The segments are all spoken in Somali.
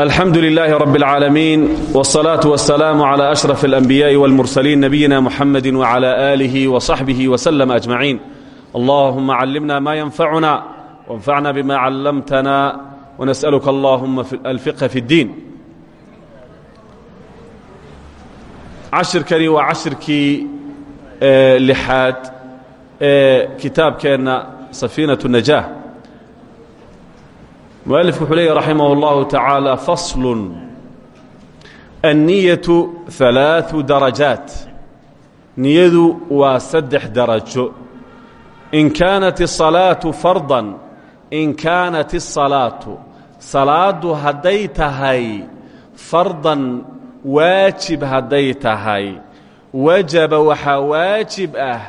alxamdu lilaahi rab اlcaalamiin wاsalaatu wasalaamu cla ashraf اlanbiyaaءi wاlmursaliin nabiyina muxamadi wcla aalihi wصaxbihi wslm ajmaciin allahuma callimna ma yanfacuna wanfacna bima callamtana wnasأluka allahuma alfiqha fi اddiin cashirkani waa cashirkii lixaad ee kitaabkeenna safiinaة الnajaah mualifku wuxuu leeyahy raximah اllahu tacaala faslun anniyatu ثalaaثu darajaat niyadu waa saddex darajo in kaanat الصalaatu fardan in kaanat الصalaatu salaadu hadday tahay fardan waajib hadday tahay wajaba waxaa waajib ah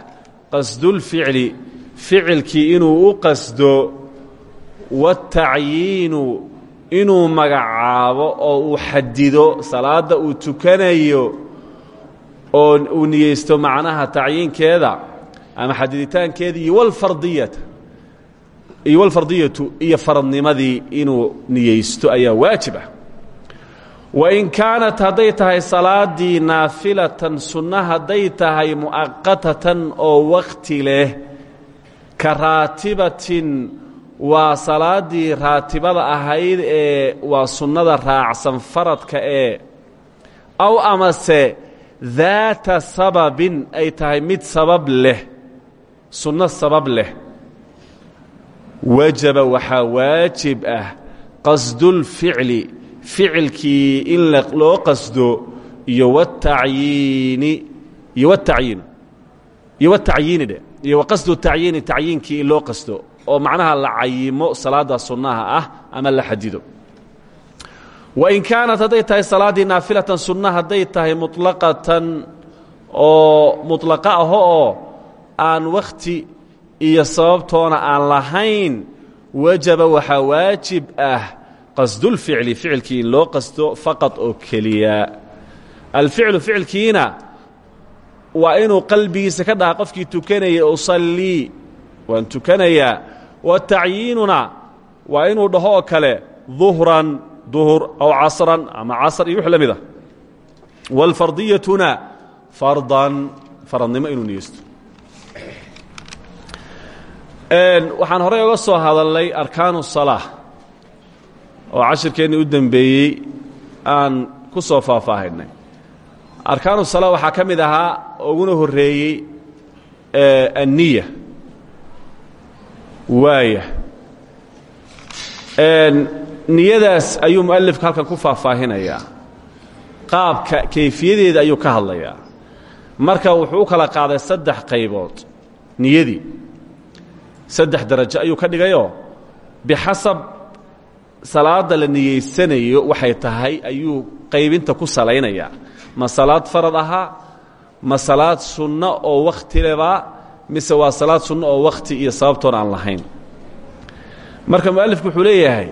qasdulficli ficilkii inuu u qasdo waatacyiinu inuu magacaabo oo uu xadido salaadda uu tukanayo oo uu niyeysto macnaha tacyiinkeeda ama xadiditaankeeda iyo walfardiyata iyo walfardiyatu iyo faradnimadii inuu niyeysto ayaa waajib ah. Wain kaanat hadday tahay salaadii naafilatan sunno hadday tahay mu'aqatatan oo wakhti leh ka raatibatin waa salaaddii raatibada ahayd ee waa sunnada raacsan faradka ee aw amase daata sababin ay tahay mid sabab leh sunno sabab leh. Wajaba waxaa waajib ah qasdulficli ficilkii in loo qasdo iyo watayiini iyo watayiin iyo watacyiini dhe iyo waqasdu tacyiini tacyiinkii in loo qasdo oo macnaha la cayimo salaada sunnaha ah ama la xadido. Wain kaanat hadday tahay salaaddii naafilatan sunna hadday tahay muطlaqatan oo mutlaqa aho oo aan wakhti iyo sababtoona aan lahayn wajaba waxaa waajib ah qasdulficli ficilkii in loo qasdo faqad oo keliya. Alficlu ficilkiina waa inuu qalbigiisa ka dhaha qofkii tukanaya usallii waan tukanayaa wa tacyiinuna waa inuu dhaho oo kale duhran duhur aw casran ama casr iyo wix la mid ah. Walfardiyatuna fardan faradnimo inuu niyeysto. Waxaan horey oga soo hadalay arkaanu salaa oo cashirkeennii u dembeeyey aan ku soo faahfaahinnay. Arkaanu salaa waxaa ka mid ahaa uguna horreeyey anniya waaya. Niyadaas ayuu mualifka halkan ku faahfaahinayaa qaabka kayfiyadeeda ayuu ka hadlayaa marka wuxuu u kala qaaday saddex qaybood. Niyadii saddex darajo ayuu ka dhigayoo bixasab salaada la niyeysanayo waxay tahay ayuu qaybinta ku salaynayaa. Ma salaad farad ahaa? Ma salaad sunno oo wakhti lebaa mise waa salaad sunno oo wakhti iyo sababtoon aan lahayn marka mualifku wuxuu leeyahay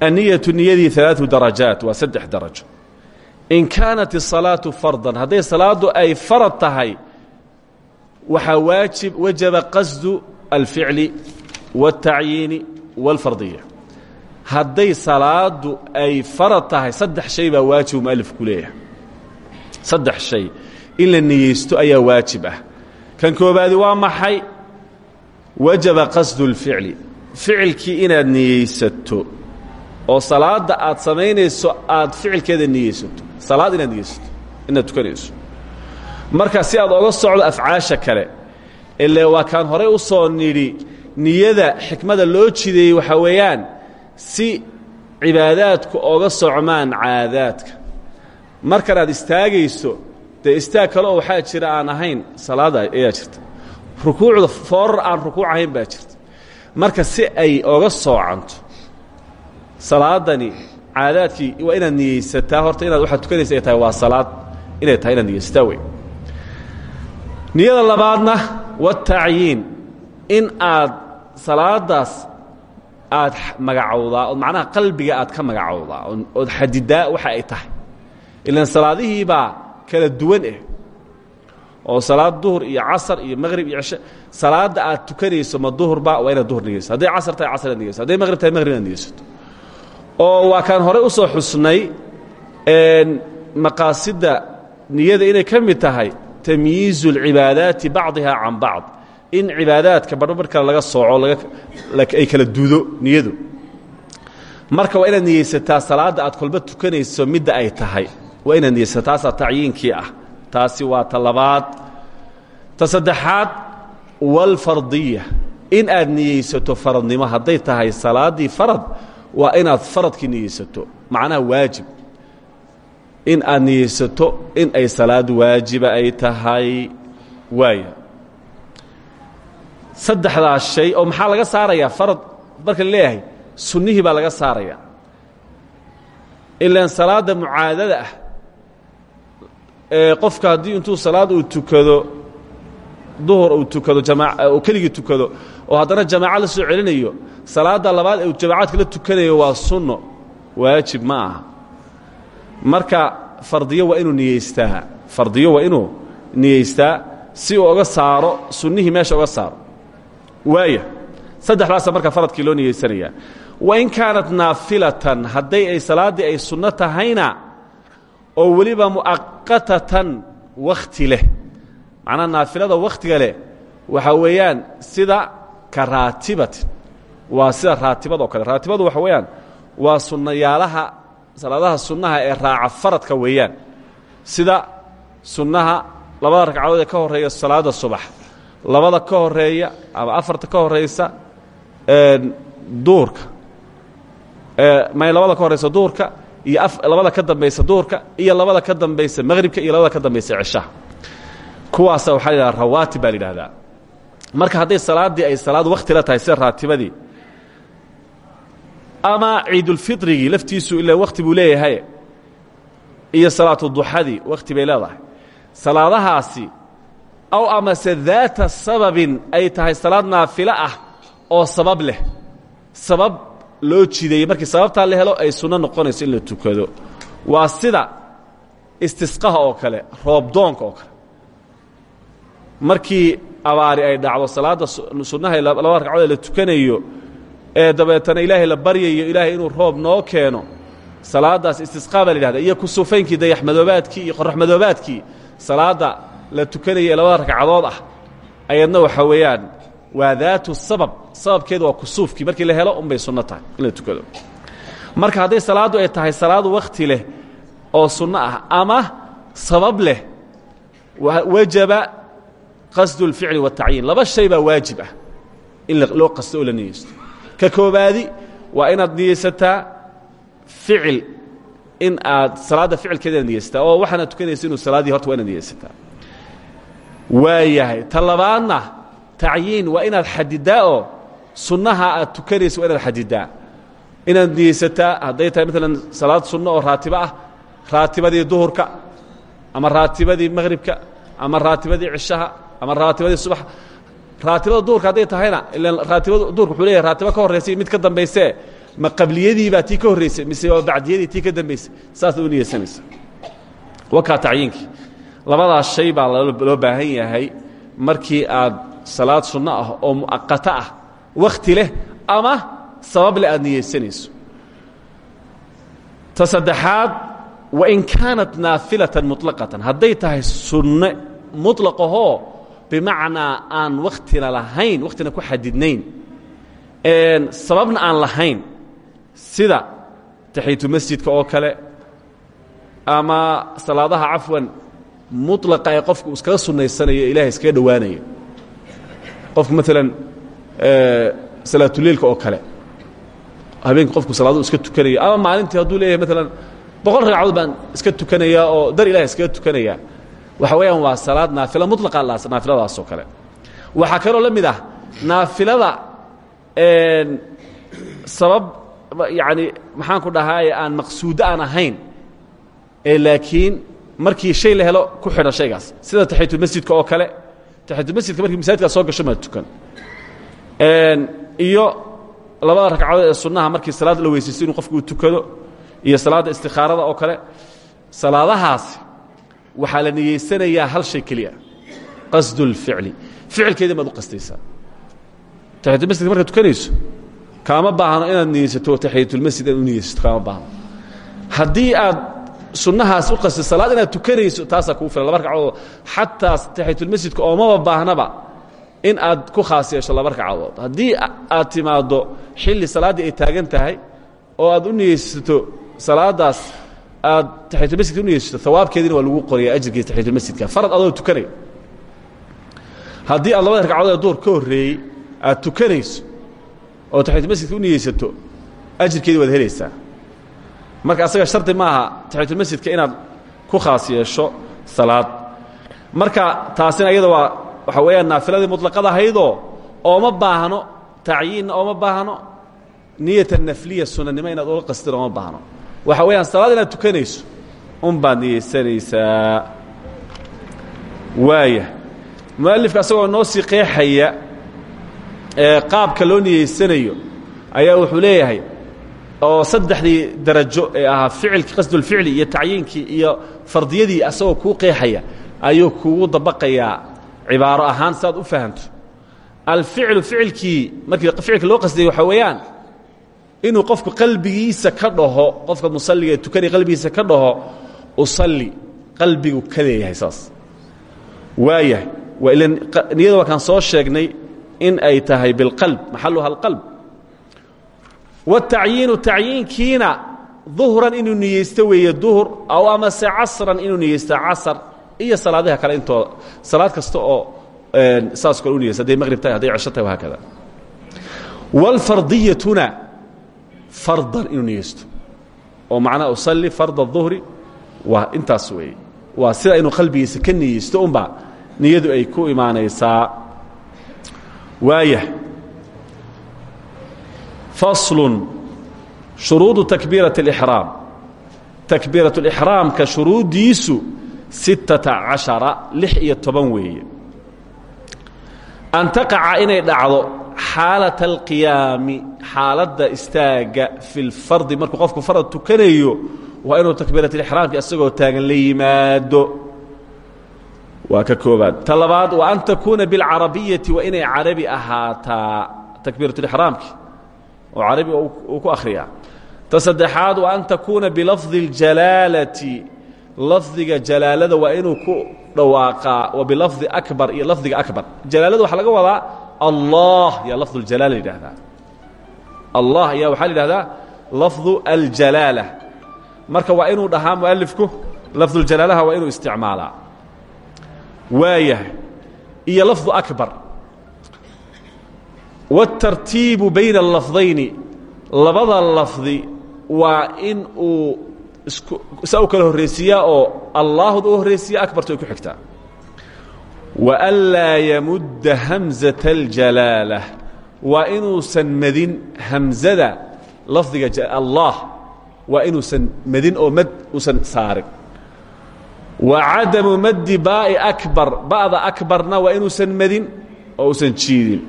anniyatu niyadii alaau darajaat waa saddex darajo in kaanat الsalaatu fardan hadday salaaddu ay farad tahay waxaa waajib wajaba qasdu alficli wاltacyiini wاlfardiya hadday salaadu ay farad tahay saddex shay baa waajibu mualifku leeyahay saddex shay in la niyeysto ayaa waajib ah kan koobaadi waa maxay? Wajaba qasdu اlficli ficilkii inaad niyeysato oo salaadda aad samaynayso aad ficilkeeda niyeysato. Salaad inaad niyeysato inaad tukanayso. Marka si aad oga socdo afcaasha kale ile waa kaan horey u soo nidhi niyada xikmada loo jideeyey waxaa weeyaan si cibaadaadku oga socmaan caadaadka. Markan aad istaagayso dee istaag kale oo waxaa jira aan ahayn salaada ayaa jirta. Rukuucda foorar aan rukuuc ahayn baa jirta. Marka si ay oga soocanto salaadani caadaadkii waa inaad niyeysataa horta inaad waxaad tukanaysa ay tahay waa salaad inay tahay inaad niyeysataa wey niyada labaadna watacyiin in aad salaadaas aad magacowdaa ood macnaha qalbiga aad ka magacowdaa ood xadidaa waxa ay tahay. Ilan salaadihiibaa kala duwan ah oo salaad duhur iyo casar iyo maqrib iyo cishe salaadda aad tukanayso ma duhurba waa inaad duhur niyeyso hadday casar tahay casr inaad niyeyso hadday maqrib tahay maqrib inaad niyeysato oo waa kaan horey u soo xusnay maqaasidda niyada inay ka mid tahay tamyiizu اlcibaadaati bacdiha can bacd. In cibaadaadka barhbar kale laga sooco ay kala dudo niyadu. Marka waa inaad niyeysataa salaadda aad kolba tukanayso midda ay tahay waa inaad niyeysataa taasaa tacyiinkii ah. Taasi waa ta labaad ta saddexaad walfardiya in aad niyeysato faradnimo hadday tahay salaaddii farad waa inaad faradkii niyeysato. Macnaha waajib. In aad niyeysato in ay salaad waajiba ay tahay. Waaya saddexdaas shay oo maxaa laga saarayaa farad? Marka la leeyahay sunnihii baa laga saaraya ilaan salaadda mucaadada ah qofka haddii intuu salaad uu tukado duhur uu tukado jamaa uu keligii tukado oo haddana jamaaca la soo celinayo salaadda labaad ee jamaacaadka la tukanayo waa sunno waajib ma marka fardiyo waa inuu niyeystaa fardiyo waa inuu niyeystaa si uu oga saaro sunnihii meesha oga saaro. Waaya saddexdaasa marka faradkii loo niyeysanayaa wain kaanat naafilatan hadday ay salaaddii ay sunno tahayna oo weliba mu'aqatatan wakhti leh. Macnaha naafilada wakhtiga leh waxaa weeyaan sida ka raatibatin waa sida raatibadoo kale. Raatibadu waxa weeyaan waa sunnayaalaha salaadaha sunnaha ee raaca faradka weeyaan. Sida sunnaha labada ragcadood ee ka horreeya salaada subax labada ka horreeya ama afarta ka horeysa duurka may labada ka horeysa duurka iyo labada ka dambaysa duurka iyo labada ka dambaysa maqhribka iyo labada ka dambaysa ceshaha kuwaasa waxaa la yidhahda rawaatib baa la yidhahdaa. Marka hadday salaaddii ay salaad wakhti la tahay sida raatibadii ama ciidulfiطrigii laftiisu ila wakhti buu leeyahay iyo salaatu duxadii wakhti bay leedahay salaadahaasi aw amase daata sababin ay tahay salaad naafilo ah oo sabab leh. Sabab loo jideeyey markii sababtaa la helo ay sunno noqonayso in la tukado. Waa sida istisqaha oo kale roobdoonka oo kale. Markii abaari ay dhacdo salaadda sunnaha laba ragcadood la tukanayo ee dabeetana ilaahay la baryayo ilaahay inuu roob noo keeno salaaddaas istisqaa baa la yidhahda iyo kusufaynkii dayaxmadoobaadkii iyo qoraxmadoobaadkii salaadda la tukanaya ee labada ragcadood ah. Ayadna waxa weeyaan waa daatu sabab sababkeedu waa kusuufkii. Markii la helo unbay sunno in la tukado. Marka hadday salaaddu ay tahay salaadu wakhti leh oo sunno ah ama sabab leh wajaba qasdu اlficli waاtacyiin laba shay baa waajib ah in loo qasto la niyeysto. Ka koobaadi waa inaad niyeysataa ficil in aad salaadda ficilkeeda niyeysataa oo waxaana tukanaysa inuu salaaddii horta waa inaad niyeysataa. Waayahay. Ta labaadna tacyiin waa inaad xadidaa oo sunnaha aad tukanaysa waa inaad xadidaa inaad niyeysataa hadday tahay maalan salaad sunno oo raatibo ah raatibadii duhurka ama raatibadii maqhribka ama raatibadii cishaha ama raatibadii subax raatibada duhurka hadday tahayna ilan raatibada duhurka wuxuu leeyahay raatibo ka horraysay mid ka dambaysee ma qabliyadii baa tii ka horraysay mise waa bacdiyadii tii ka dambaysay. Saasaad u niyeysanaysa. Wakaa tacyiinkii labadaas shay baa loo baahan yahay markii aad salaad sunno ah oo mu'aqato ah wakhti leh ama sabab leh aad niyeysanayso ta saddexaad wain kaanat naafilatan muطlaqatan hadday tahay sunne muطlaqahoo bimacnaa aan wakhtina lahayn wakhtina ku xadidnayn sababna aan lahayn sida taxiyatu masjidka oo kale ama salaadaha cafwan mulaqa ee qofku iskaga sunaysanayo ilahay iskaga dhowaanayo. Qofku maalan salaatuleilka oo kale. Habeenka qofku salaadu iska tukanayo ama maalintii hadduu leeyahay maalan boqol ragcadood baan iska tukanayaa oo dar ilahay iskaga tukanayaa waxa weeyaan waa salaad naafila mulaqa naafiladaas oo kale. Waxaa kaloo la mid ah naafilada sabab yani maxaan ku dhahaaye aan maqsuudo aan ahayn ee laakiin markii shay la helo ku xidha shaygaas. Sida taxiyatulmasjidka oo kale taxiyatulmasjidka markii masaajidkaa soo gasho maad tukan iyo labada ragcadood ee sunnaha markii salaad la weysaysto inuu qofku uu tukado iyo salaadda istikaarada oo kale salaadahaasi waxaa la niyeysanayaa hal shay keliya. Qasdu اlficli ficilkeedii maad u qastaysaa. Taxiyatulmasjidka markaad tukanayso kaama baahno inaad niyeysato taxiyatulmasjid inaad u niyeysato kaama baahno haddii aad sunnahaas u qastid salaad inaad tukanayso taasaa kuu filan. Laba ragcadood xataa taxiyatulmasjidka oomaba baahnaba in aad ku khaas yeesho laba ragcadood. Haddii aad timaaddo xilli salaaddii ay taagan tahay oo aad u niyeysato salaadaas aad taxiyatulmasjidka u niyeysato hawaabkeediina waa lagu qoraya ajirkiisa taxiyatulmasjidka farad adoo tukanaya haddii aad labada ragcadood ee duhur ka horreeyey aad tukanayso oo taxiyatulmasjidka u niyeysato ajirkeedii waad helaysaa. Marka asaga shardi ma aha taxiyatulmasjidka inaad ku khaas yeesho salaad. Marka taasina iyada waa waxa weeyaan naafiladii muطlaqada ahaydoo ooma baahno tacyiinna ooma baahno niyata nafliya sunanimo inaad ula qastin ooma baahno. Waxa weeyaan salaad inaad tukanayso un waaya. Mualifka asagoo noo sii qeexaya ee qaabka loo niyeysanayo ayaa wuxuu leeyahay oo saddexdii darajo ee ahaa ficilkii qasdulficli iyo tacyiinkii iyo fardiyadii asagoo kuu qeexaya ayuu kugu dabaqayaa cibaaro ahaan si aad u fahamto. Alficlu ficilkii markii ficilka loo qasdayay waxaa weeyaan inuu qofku qalbigiisa ka dhaho qofka musalliga ee tukanaya qalbigiisa ka dhaho usalli qalbigu ka leeyahay saas. Waayahay niyada waa soo sheegnay in ay tahay bilqalb maxaluha alqalb wاtacyiinu tacyiinkiina duhran inuu niyeysto weeye duhur aw amase casran inuu niyeysto casar iyo salaadaha kale intooda salaad kasta oo saas kale u niyeysto hadday maqrib tahay hadday cesho tahay wahaakada wاlfardiyatuna fardan inuu niyeysto oo macnaha usalli farda الظuhri waa intaas weeye waa sida inuu qalbigiisa ka niyeysto unbaa niyadu ay ku imaanaysaa waayah faslun shuruudu takbiiraة اlإxraam takbiiraة اlإxraamka shuruuddiisu sittata cashara lix iyo toban weeye. An taqaca inay dhacdo xaalata alqiyaami xaaladda istaagga fi lfardi markuu qofku farad tukanayo waa inuu takbiiratlixraamka isagoo taagan la yimaado. Ka koobaad ta wa an takuuna bilcarabiyati waa inay carabi ahaataa takbiiratulixraamki oo carabi uu ku akhriyaa. Ta wa an takuuna bilafdi اljalaalati lafdiga jalaalada waa inuu ku dhawaaqaa wa bilafdi akbar iyo lafdiga akbar. Jalaalada waxaa laga wadaa allah yaa lafdu ljalaala yidhaahdaa. Allah ayaa waxaa la yidhahdaa lafdu aljalaala. Marka waa inuu dhahaa mualifku lafduljalaalaha waa inuu isticmaalaa. Waayahay iyo lafdu akbar. Waatartiibu bayna allafdayni labada lafdi waa in saa u kala horreysiiyaa oo allaahda u horreysiiya akbarta ay ku xigtaa waanlaa yamudda hamsata اljalaala waa inuusan madin hamsada lafdiga allah waa inuusan madin oo mad uusan saarin. Wa cadamu maddi baa'i akbar ba'da akbarna waa inuusan madin oo uusan jiidin.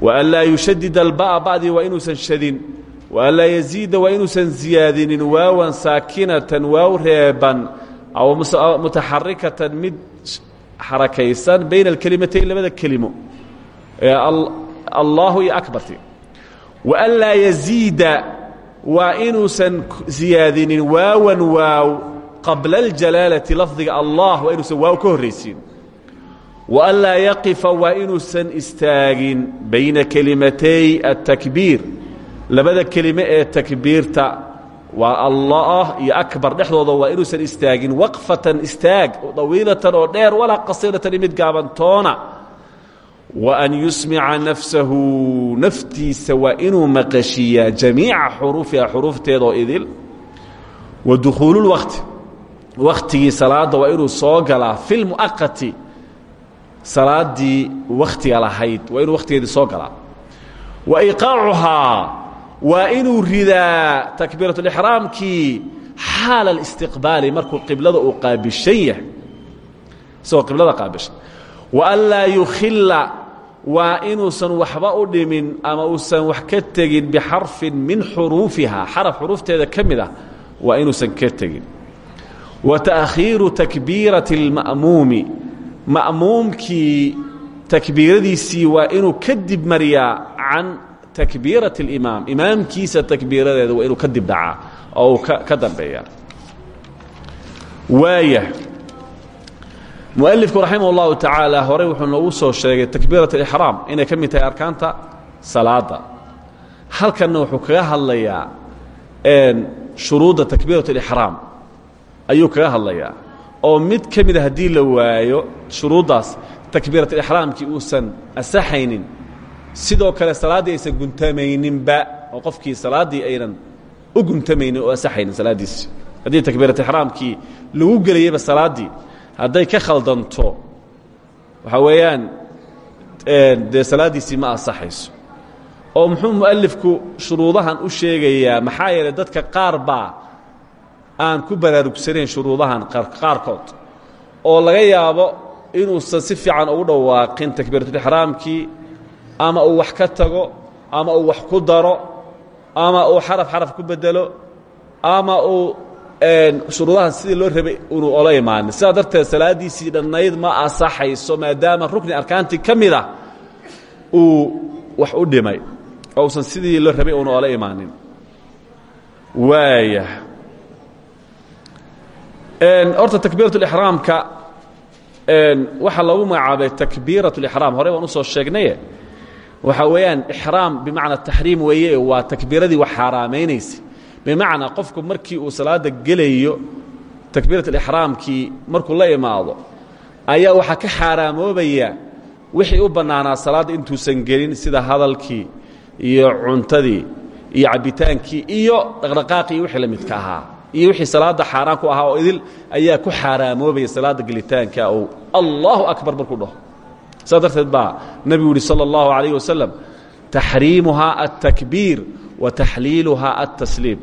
Waanlaa yushadid alba'a ba'dii waa inuusan shadin waan laa yaziida waa inuusan ziyaadinin waawan saakinatan waaw reeban aw mutaxarikatan mid xarakaysan bayna alkelimatayn labada kelimo. Allaahu iyo akbarti waan laa yaziida waa inuusan ziyaadinin waawan waaw qabla aljalaalati lafdiga allah waa inuusan waaw ka horraysiin. Waan laa yaqifa waa inuusan istaagin bayna kelimatay atakbiir labada kelime ee takbiirta waa allah iyo akbar. Dhexdooda waa inuusan istaagin waqfatan istaag dawiilatan oo dheer walaa qasiiratan mid gaabantoona. Wa an yusmica nafsahu naftiisa waa inuu maqashiiyaa jamiica xuruufiha xuruufteedoo idil. Wa dukhuululwaqti wakhtigii salaadda waa inuu soo galaa. Fi lmu'aqati salaaddii wakhtiga lahayd waa inuu wakhtigeedii soo galaa. Wa iqaacuhaa waa inuu ridaa takbiiratulixraamkii xaala alistiqbaali markuu qiblada uu qaabishan yahay. Isagoo qiblada qaabishan. Wa an laa yukhilla waa inuusan waxba u dhimin ama uusan wax ka tegin bixarfin min xuruufihaa. Xaraf xuruufteeda ka mid ah waa ka tegin. Wa ta'khiiru takbiirati اlma'muumi ma'muumkii takbiiradiisii waa inuu kadib mariyaa can takbiiraة اlimaam imaamkiisa takbiiradeeda waa inuu ka dib dhacaa oo uu ka dambeeya waaya mualifku raximah اllahu tacaala horey wuxuu noogu soo sheegay takbiiraة اlixraam inay ka mid tahay arkaanta salaada halkanna wuxuu kaga hadlayaa shuruudda takbiiraة اlixraam ayuu kaga hadlayaa oo mid ka mida haddii la waayo shuruuddaas takbiirat ixraamkii uusan asaxaynin sidoo kale salaaddii aysan guntamayninba oo qofkii salaaddii aynan u guntamaynin oo asaxaynin salaaddiisi haddii takbiirat ixraamkii lagu gelayeyba salaaddii hadday ka khaldanto waxaa weeyaan dee salaaddiisii ma asaxayso oo muxuu mu'alifku shuruudahan u sheegayaa maxaa yeelay dadka qaar baa aan ku baraarugsanayn shuruudahan qaarkood. Oo laga yaabo inuusan si fiican ugu dhawaaqin takbiiratulixraamkii ama uu wax ka tago ama uu wax ku daro ama uu xaraf xaraf ku bedelo ama uu shuruudahan sidii loo rabay inuu ola imaanin darteed salaaddiisii dhannayd ma asaxayso maadaama rukni arkaantii ka ah uu wax u dhimay oo usan sidii loo rabay una ola imaanin. Waaya. Horta takbiiratulixraamka waxaa loogu magacaabay takbiirat اlixraam horey waan u soo sheegnaye waxaa weeyaan ixraam bimacnaa taxriim weeye waa takbiiradii wax xaaraamaynaysa bimacnaa qofku markii uu salaada gelayo takbiirat alixraamkii markuu la imaado ayaa waxaa ka xaaraamoobaya wixii u bannaanaa salaadda intuusan gelin sida hadalkii iyo cuntadii iyo cabbitaankii iyo dhaqdhaqaaqii wixii la midka ahaa. Iyo wixii salaada xaaraan ku ahaa oo idil ayaa ku xaaraamoobaya salaada gelitaanka. Ou allahu akbar markuu dhaho saas darteed baa nebigu yihi salى اllahu عalayh wasalam taxriimuhaa altakbiir wa taxliiluhaa altasliim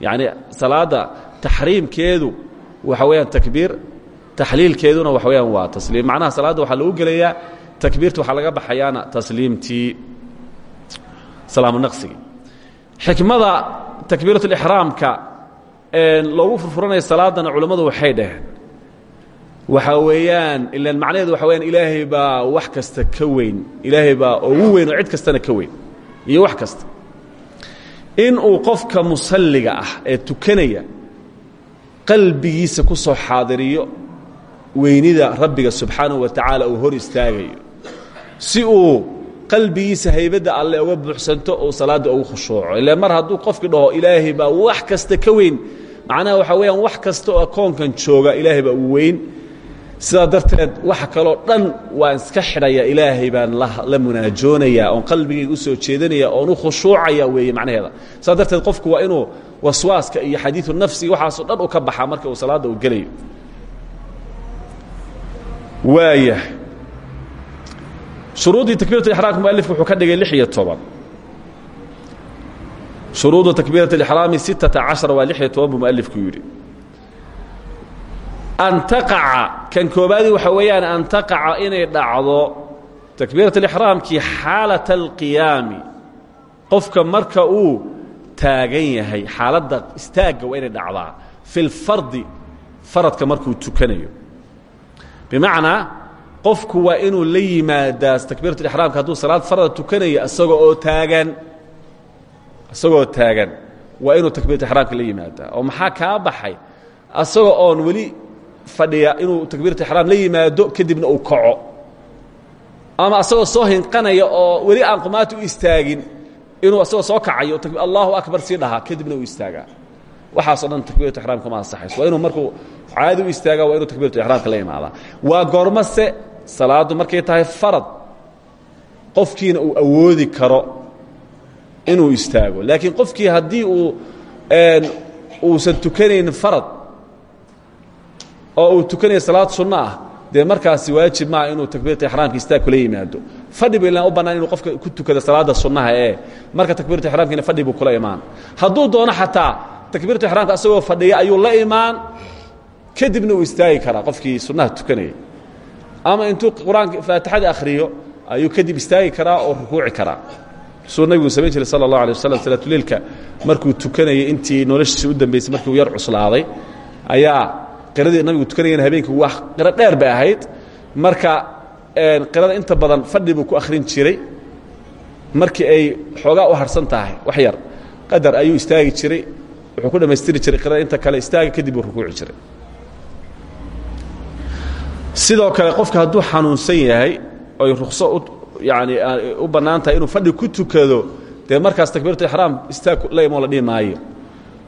yacni salaadda taxriimkeedu waxa weeyaan takbiir taxliilkeeduna waxa weyaan waa tasliim macnaha salaadda waxaa lagu gelayaa takbiirta waxaa laga baxayaana tasliimtii salaamu naqsigii xikmada takbiirat اlixraamka loogu furfuranaya salaadana culammadu waxay dhaheen waxaa weeyaan ilaan macnaheedu waxa weyaan ilaahay baa wax kasta ka weyn. Ilaahay baa ugu weyn oo cid kastana ka weyn. Iyo wax kasta. In uu qofka musalliga ah ee tukanaya qalbigiisa ku soo xaadiriyo weynida rabbiga subxaanahu wa tacaala uu hor istaagayo. Si uu qalbigiisa haybadda alle uga buuxsanto uu salaadda ugu khushuuco. Ila mar hadduu qofkii dhaho ilaahay baa wax kasta ka weyn macnaha waxaa weeyaan wax kasta oo akoonkan jooga ilaahay baa uu weyn sidaa darteed waxa kaloo dhan waan iska xidhaya ilaahay baan la munaajoonaya oon qalbigayga u soo jeedanaya oon u khushuucaya weeye macnaheeda. Sidaa darteed qofku waa inuu waswaaska iyo xadiidu nafsiga waxaasoo dhan u ka baxaa marka uu salaadda uu gelayo. Waaya. Shuruuddii takbiirat ixraamka mualifku wuxuu ka dhigay lix iyo toban. Shuruudu takbiirat اlixraami sittata cashar waa lix iyo toban buu mualifku yidhi an taqaca kan koobaadii waxa weeyaan an taqaca inay dhacdo takbiirat alixraamkii xaalata alqiyaami qofka marka uu taagan yahay xaaladda istaagga waa inay dhacdaa fi lfardi faradka markuu tukanayo bimacnaa qofku waa inuu la yimaadaa takbiirat alixraamka hadduu salaad farada tukanayo isagoo oo taagan isagoo taagan waa inuu takbiirat ixraamka la yimaadaa oo maxaa kaa baxay asagoo oon weli fadhiya inuu takbiirat ixraam la yimaado kadibna uu kaco. Ama asagoo soo hinqanaya oo weli aan qumaati u istaagin inuu asagoo soo kacayo allahu akbar sii dhahaa kadibna uu istaagaa. Waxaasoo dhan takbiirat ixraamka ma ansaxayso. Waa inuu markuu caadi u istaagaa waa inuu takbiirat ixraamka la imaadaa. Waa goormase salaaddu markay tahay farad. Qofkiina uu awoodi karo inuu istaago. Laakiin qofkii haddii uu uusan tukanaynin farad oo uu tukanayo salaad sunno ah dee markaasi waajib maaha inuu takbiirata ixraamka istaag kula yimaado. Fadhi bu ilaan u bannaan inuu qofka ku tukado salaadda sunnaha ee marka takbiiratu ixraamkiina fadhi buu kula imaan. Hadduu doono xataa takbiiratu ixraamka asagoo fadhiya ayuu la imaan kadibna uu istaagi karaa qofkii sunnaha tukanayay ama intuu qur'aanka faatixada akhriyo ayuu kadib istaagi karaa oo rukuuci karaa. Suu nabigu samayn jiray sala اllah alay waslam salaatuleilka markuu tukanayay intii noloshiisa u dambaysay markii uu yar cuslaaday ayaa qiradii nabigu tukanayana habeenkii waa qiro dheer bay ahayd. Marka qirada inta badan fadhi buu ku akhrin jiray. Markii ay xoogaa u harsan tahay wax yar qadar ayuu istaagi jiray. Wuxuu ku dhammaystiri jiray qirada inta kale istaaga kadib uu rukuuci jiray. Sidoo kale qofka hadduu xanuunsan yahay oy rukso yani u bannaan tahay inuu fadhi ku tukado dee markaas takbiiratu ixraam istaag la imoo la dhihi maayo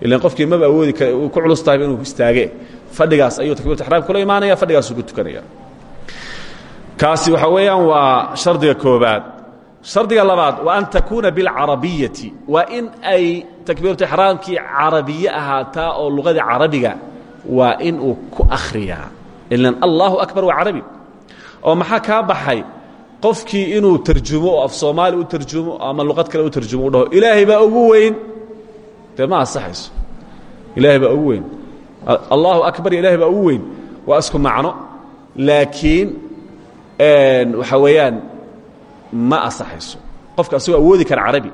ilan qofkii maba awoodi kara ku culus tahayba inuu istaage fadhigaas ayuu takbiiratu ixraam kula imaanaya fadhigaasuu ku tukanaya. Kaasi waxa weeyaan waa shardiga koobaad shardiga labaad wa an takuuna bilcarabiyati waa in ay takbiiratu ixraamkii carabiye ahaataa oo luqadii carabiga waa in uu ku akhriyaa. Ilan allahu akbar waa carabi. Oo maxaa kaa baxay? Qofkii inuu tarjumo af soomaali u tarjumo ama luqad kale u tarjumo dhaho ilaahay baa ugu weyn dee ma ansaxayso? Ilaahay baa ugu weyn. Allahu akbar iyo ilahay baa ugu macno. Laakiin waxaa weeyaan ma ansaxayso. Qofka asagoo awoodi kara carabi.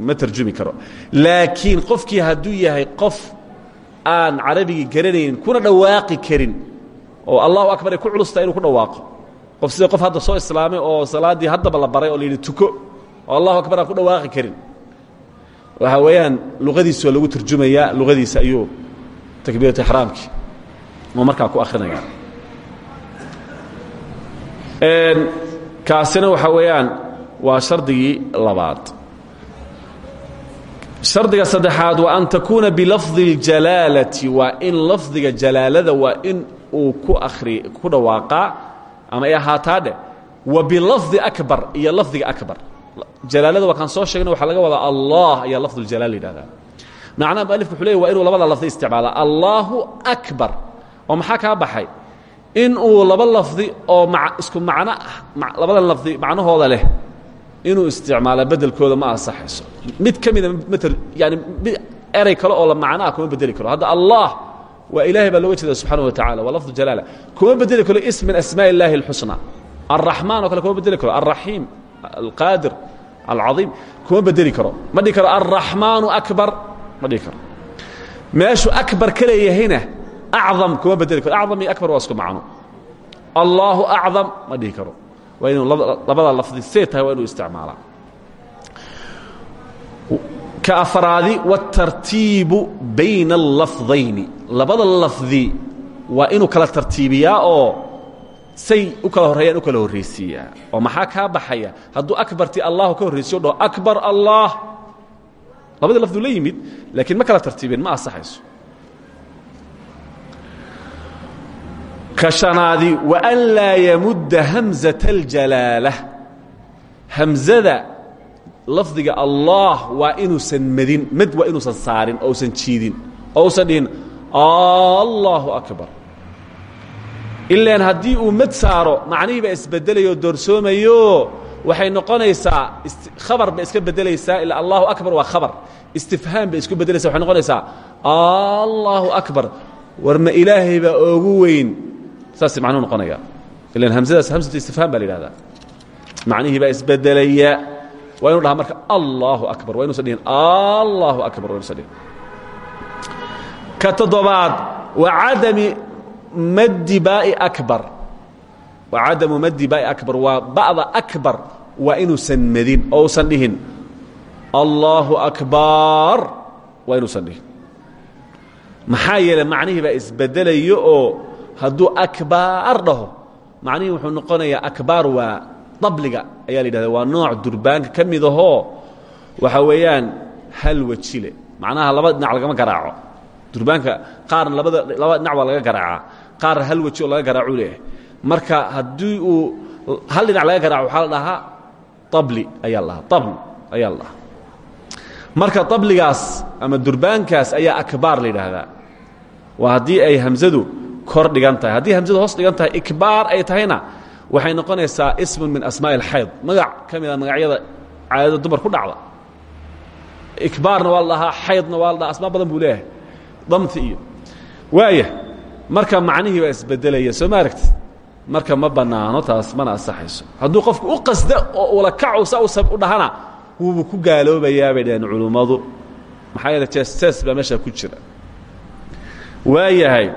Ma tarjumi karo. Laakiin qofkii hadduu yahay qof aan carabigii garanaynin kuna dhawaaqi karin oo allahu akbar ay ku culustahay inuu ku dhawaaqo. Qof sida qof hadda soo islaamay oo salaaddii haddaba la baray oo la tuko. Allahu akbar aan ku dhawaaqi karin waxaa weeyaan luqadiisa waa lagu turjumayaa luqadiisa ayuu takbiiratu ixraamkii oo markaa ku akhrinaya kaasina waxaa weeyaan waa shardigii labaad. Shardiga saddexaad waa an takuuna bilafdi اljalaalati waa in lafdiga jalaalada waa in uu ku akri ku dhawaaqaa ama ay ahaataa dheh wa bilafdi akbar iyo lafdiga akbar jalaalada waa kaan soo sheegna waxaa laga wadaa allah ayaa lafduljalaal yidhahdaa. Macnaha mualifku wuxuu leeyay waa inuu labada lafdi isticmaala allaahu akbar. Oo maxaa kaa baxay? In uu laba lafdi oo ma isku macno ah labada lafdi macnahooda leh inuu isticmaala bedelkooda ma ansaxayso. Mid ka mida mater yaani mid erey kale oo la macno ah kuma bedeli karo. Hadda allah waa ilaahay baa looga jeeda subxaana wa tacala waa lafdu jalaala. Kuma bedeli karo ismin asmaa illaahi اlxusna arraxmaan oo kale kuma bedeli karo. Arraxiim alqaadir alcaiim kuma bedeli karo ma dhihi karo alraxmaanu akbar ma dhihi karo meeshuu akbar ka leeyahayna acdam kuma bedeli karo acdam iyo akbar waa isku macno allaahu acdam ma dhihi karo waa inuu labada lafdi see tahay waa inuu isticmaalaa ka afraadi wاtartiibu bayna اlafdayni labada lafdi waa inuu kala tartiibiyaa oo say u kala horreeyaan u kala horraysiiyaan oo maxaa kaa baxaya? Hadduu akbartii allahu ka horraysiyo dhao akbar allah. Labadii lafdu la yimid ma kala tartiibeen ma asaxayso ka shanaadi waan laa yamudda hamzata aljalaala hamzada lafdiga allah waa inuusan madin mad waa inuusan saarin ousan jiidin ousan dhihin allahu akbar ilaan haddii uu mad saaro macnihii baa isbedelayo doorsoomayo waxay noqonaysaa khabar bay iska bedelaysaa ilaa allahu akbar waa khabar. Istifhaam bay isku bedelaysa waxay noqonaysaa allahu akbar. War ma ilaahay baa oogu weyn. Saasay macnuu noqonaya. Ilan hamsadaas hamsatu istifhaam baa la yidhahdaa macnihii baa isbedelaya. Waa inu dhaha marka allahu akbar. Waa inuusan dhihin allahu akbar. Waa inuusan dhihin ka toddobaad wa cadami maddi baai akbar wa cadamu maddi baai akbar waa ba'da akbar waa inuusan madin ousan dhihin allahu akbar waa inuusan dhihin maxaa yeeley macnihii baa isbedelayo oo hadduu akbaar dhaho macnihii wuxuu noqonayaa akbaar waa dabliga ayaa la yidhahda nooc durbaanka ka waxa weeyaan hal wejile macnaha laba dhinac garaaco durbaanka qaarna labada laba dhinac waa laga garaacaa. Qaarna hal weji oo laga garaacuu leeyahay. Marka haddii uu hal dhinac laga garaaco waxaa la dhahaa abli ayaa la dhahaa. Abl ayaa la dhahaa. Marka abligaas ama durbaankaas ayaa akbaar la yidhaahdaa. Waa haddii ay hamzadu kor dhigan tahay. Haddii hamsadu hoos dhigan tahay ikbaar ay tahayna waxay noqonaysaa ismun min asmaaءi اlxayd magac ka mida magacyada caadada dumar ku dhacda. Ikbaarna waa la dhahaa xaydna waa la dhaha asmaa badan buu leeyahay damti iyo. Marka macnihii baa isbedelaya soo marka ma bannaano taas mana ansaxayso. Hadduu qofku u qasda oo ula kacu sa u dhahana wuubu ku gaaloobayaa bay dhaheen culummadu. Maxaa yeele jees baa ku jira. Waayahay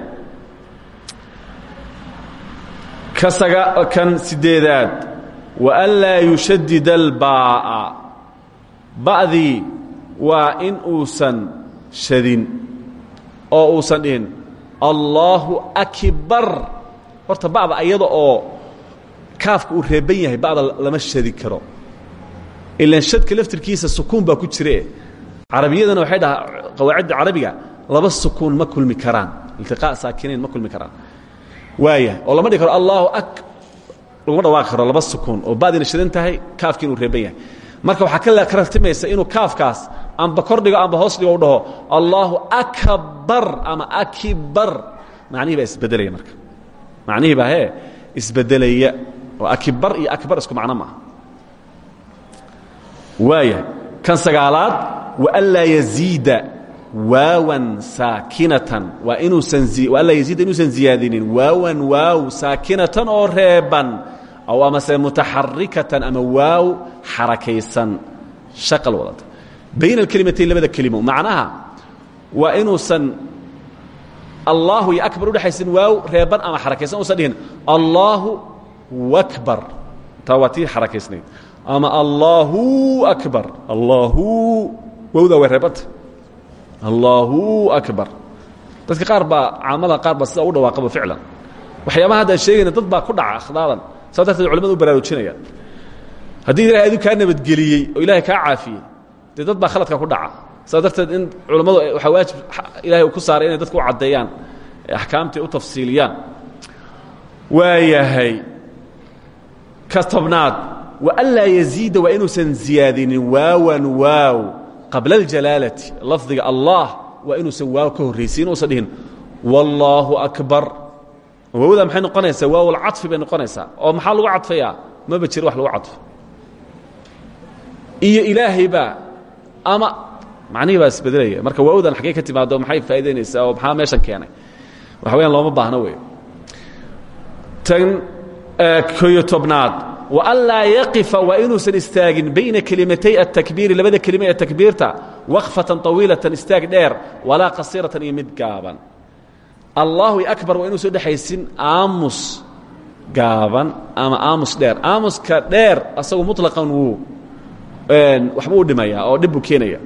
kan sideedaad waanlaa yushadida albaa'a. Ba'dii waa in uusan shadin oo uusan dhihin allaahu akbar. Horta ba'da ayada oo kaafka uu reeban yahay ba'da lama shadi karo. Ilan shadka laftirkiisa sukuun baa ku jire. Carabiyadana waxay dhahaa qawaacidda carabiga laba sukuun ma kulmi karaan. Iltiqaa saakinayn ma kulmi karaan. Waaya oo lama dhigi karo ak laguma dhawaaqi karo laba sukuun oo ba'diina shadan tahay kaafki inuu reeban yahay. Marka waxaa ka rartimaysa inuu kaafkaas amba kor dhigo amba hoos dhigo u dhaho allaahu akbar ama akibar. Macnihii baa isbedelaya marka. Macnihii baa hee isbedelaya. Oo akibar iyo akbar isku macno maaha. Waaya kan sagaalaad waanlaa yaziida waawan saakinatan. Waa inuusan waanlaa yaziida inuusan ziyaadinin. Waawan waaw saakinatan oo reeban. Aw amase mutaxarikatan ama waaw xarakaysan. Shaqal wadata bayna alkelimatayn labada kelimo. Macnaha waa inuusan allaahu iyo akbar udhexaysan waaw reeban ama xarakaysan usan dhihin. Allaahu akbar. Taa waa tii xarakaysnayd. Ama allaahu akbar. Allaahu wowdaa way reebanta allaahu akbar. Dadka qaar baa caamada qaar baa sidaa ugu dhawaaqaba ficlan. Waxyaabaha hadda ad sheegayna dad baa ku dhaca akhdaadan saa darteed culamadu u baraarujinayaan. Haddii ilahay adu kaa nabadgeliyey oo ilaahay kaa caafiyey dee baa khaladka ku dhaca. Saa darteed in culammadu waxaa waajib ilahay ku saaray inay dadka u caddeeyaan axkaamtii u tafsiiliyaan. Waayahay ka tobnaad waanlaa yaziida waa inuusan ziyaadinin waawan waaw qabla aljalaalati lafdiga allah waa inuusan waaw ka horraysiy inuusan dhihin. Wallaahu akbar. Waawda maxay noqonaysaa? Waawlcaطfi bay noqonaysaa. Oo maxaa lagu cadfayaa maba jiro wax lagu cadfo iyo ilaahaybaa ama macnihii baa isbedelaya. Marka waawdan xaggey ka timaado maxay faa'idaynaysaa oo maxaa meeshan keenay? Waxa weyaan looma baahno wey tan koyo tobnaad waanlaa yaqifa waa inuusan istaagin bayna kelimatay atakbiiri labada kelima ee takbiirta waqfatan طawiilatan istaag dheer walaa qasiratan iyo gaaban. Allahu akbar waa inuusan dhexaysin aamus gaaban ama aamus dheer. Aamuska dheer asagu muطlaqan wuu waxbuu u dhimayaa oo dhib buu keenaya.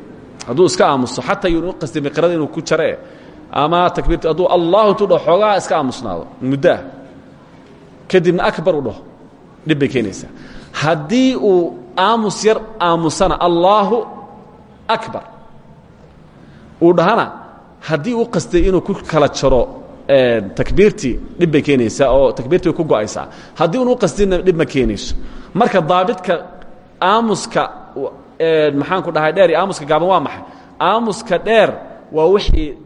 Hadduu iska aamuso xataa yuunu u qasdi miqrada inuu ku jaree ama takbiirta hadduu allahu intuu dhaho xoogaa iska aamusnaado muddoah kadibna akbar u dhaho dhib bay keenaysaa. Haddii uu aamus yar aamusana allaahu akbar. Uu dhahana haddii u qastay inuu ku kala jaro takbiirtii dhib bay keenaysaa oo takbiirtii way ku go'aysaa. Haddii unu qasdinna dhib ma keenayso. Marka daabidka aamuska maxaan ku dhahay dheer iyo aamuska gaaban waa maxay? Aamuska dheer waa wixii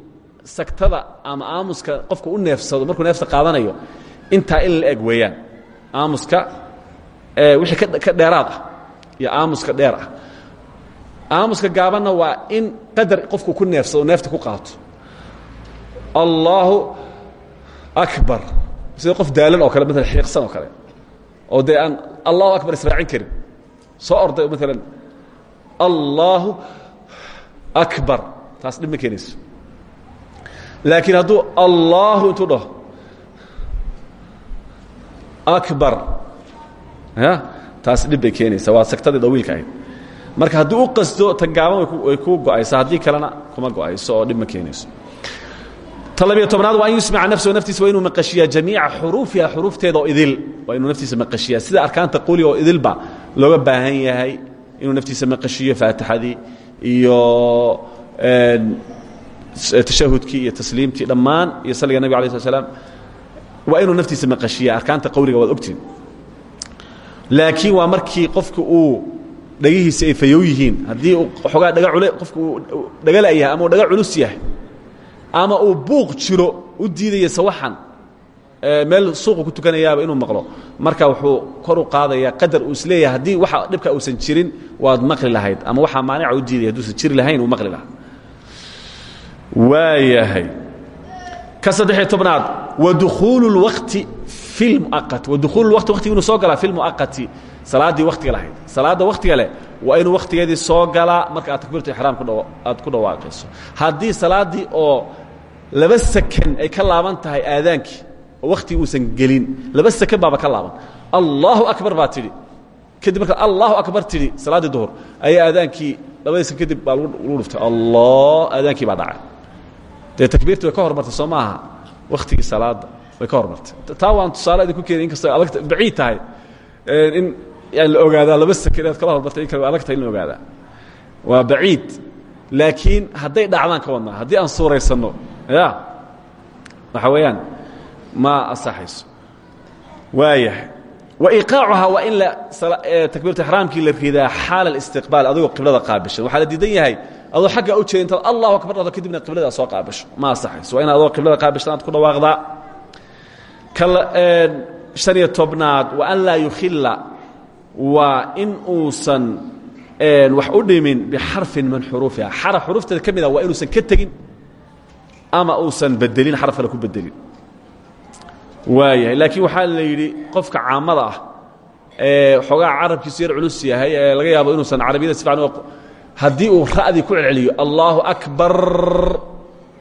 sagtada ama aamuska qofka u neefsado markuu neefta qaadanayo. Intaa in la eg weeyaan aamuska wixii ka dheeraad ah iyo aamuska dheer ah. Aamuska gaabanna waa in qadar qofku ku neefsado neefta ku qaato. Allaahu akbar. Sida qof daalan oo kale maala xiiqsan oo kale. Oo dee aan allahu akbar israacin karin. Soo orday maalan allaahu akbar. Taas dhib ma keenayso. Laakiin allaahu intuu dhaho akbar ya taas dhib bay waa sagtadii dawiilka ahayd. Marka haddii u qasdo tan gaaban way ku go'aysaa haddii kalena kuma go'ayso oo dhib ma tobnaad waa an yusmica nafsahu naftiisa waa inuu maqashiyaa jamiica xuruufiha xuruufteeda idil. Waa inuu naftiisa maqashiyaa sida arkaanta quliga oo idilba looga baahan yahay inuu naftiisa maqashiyo faatixadii iyo tashahudkii iyo tasliimtii dhammaan iyo salliga nabig alay sl slam waa inuu naftiisa maqashiyaa arkaanta qawliga waad ogtiin. Laakiin waa markii qofka uu dhagihiisa ay fayow yihiin haddii uu xoogaa dhaga ule qofka uu dhagala yahay ama uu dhaga culus yahay ama uu buuq jiro u diidaya sawaxan meel suuqu ku tukanayaaba inuu maqlo. Marka wuxuu kor u qaadayaa qadar uu is leeyahay haddii waxa dhibka uusan jirin waad maqli lahayd. Ama waxaa maanica u diidaya hadduusan jiri lahayn uu maqli lahaa. Waayahay. Ka saddexiyo tobnaad. Wadukhuulu اlwakti fi lmuaqati wadukhuulu lwaqti waqtigi inuu soo galaa fi lmuaqati salaaddii waktiga lahayd. Salaadda waktiga leh waa inuu wakhtigeedii soo galaa marka aad takbiiratu ixraam aad ku dhawaaqayso. Haddii salaaddii oo laba sakan ay ka laaban tahay aadaankii oo wakhtigii uusan gelin laba sakan baaba ka laaban allahu akbar baa tidhi kadib markaad allahu akbar tidhi salaaddii duhur ayaa aadaankii labadiisa kadib baa lagu dhuftay allah aadaankii baa dhacay dee takbiirti way ka hormartay soo maaha wakhtigii salaadda way ka hormartay taa waan tusaale idinku keeni inkastoo adag baciid tahay in yani la ogaadaa laba seke inaad kala hormartay in kale adag tahay in la ogaadaa waa baciid laakiin hadday dhacdaan ka wadnaa haddii aan suuraysanno ya waxa weeyaan ma asaxayso. Waayahay waiqaacuhaa waa in takbiiratu ixraamkii la ridaa xaala alistiqbaal adigoo qiblada qaabishan waxaa la diidan yahay adoo xagga u jeeda intaad allahu akbar dhado kadibna qiblada soo qaabisho. Ma asaxayso waa in adoo qiblada qaabishan aad ku dhawaaqdaa. Han iyo tobnaad wa an laa yukhila waa in uusan wax u dhimin bixarfin min xuruufiha. Xaraf xuruufteeda ka mida waa inuusan ka tegin ama uusan bedelin xaraf kale ku bedelin waayahay. Laakiin waxaa la yidhi qofka caamada ah ee xoogaa carabkiisu yar culus yahay ee laga yaabo inuusan carabiyada si fiican haddii uu ra'dii ku celceliyo allaahu akbar.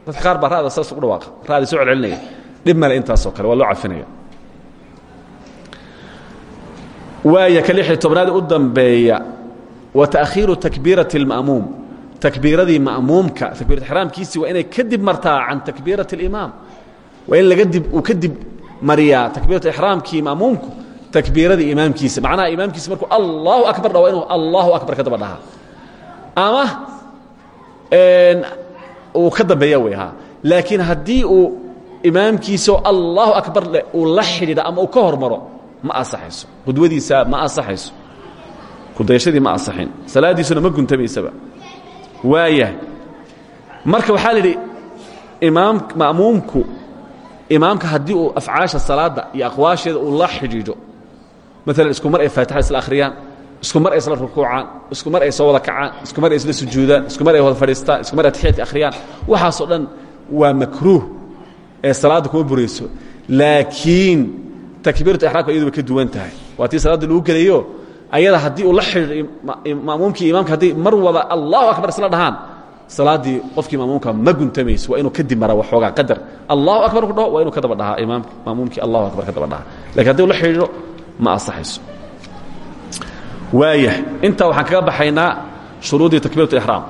Dadka qaar baa ra'da saas ugu dhawaaqa ra'dii soo celcelinaya. Dhib male intaasoo kale waa cafinaya. Waaya ka lix iyo tobnaad u dambeeya wa ta'khiiru takbiirati اlma'muum takbiiradii ma'muumka takbiirat ixraamkiisii waa inay kadib martaa can takbiirati اlimaam waa in laga dib uu kadib mariyaa takbiiratu ixraamkii ma'muumku takbiiradii imaamkiisa. Macnaha imaamkiisa markuu allahu akbar dha waa inuu allahu akbar ka daba dhahaa. Ama uu ka dambeeya wey ha laakiin haddii uu imaamkiisao allahu akbar leh uu la xidhiidha ama uu ka hormaro ma asaxayso qudwadiisa ma asaxayso kudayashadii ma asaxin salaaddiisuna ma guntamaysaba waayahay. Marka waxaa la yidhi imaam ma'muumku imaamka haddii uu afcaasha salaadda iyo aqwaasheeda uu la xidhiidho maalan isku mar ay faatixada isla akhriyaan isku mar ay isla rukuucaan isku mar ay soo wada kacaan isku mar ay isla sujuudaan isku mar ay wada fadhiistaan isku mar ay atixyaadka akhriyaan waxaasoo dhan waa makruuh ee salaadda kuma burayso. Laakiin takbiiratu ixraamka iyadu way ka duwan tahay. Waa tii salaadda lagu gelayo ayada haddii uu la xidhiidho ma'muumkii imaamka haddii mar wada allahu akbar isla dhahaan salaaddii qofkii maamuumka ma guntamayso waa inuu kadib mara waxoogaa qadar. Allahu akbar ku dhaho waa inuu ka daba dhahaa imaamka maamuumkii allahu akbar ka daba dhahaa. Lakin haddii u la xidhiidho ma asaxayso waayah intaa waxaan kaga baxaynaa shuruuddii takbiirat ixraam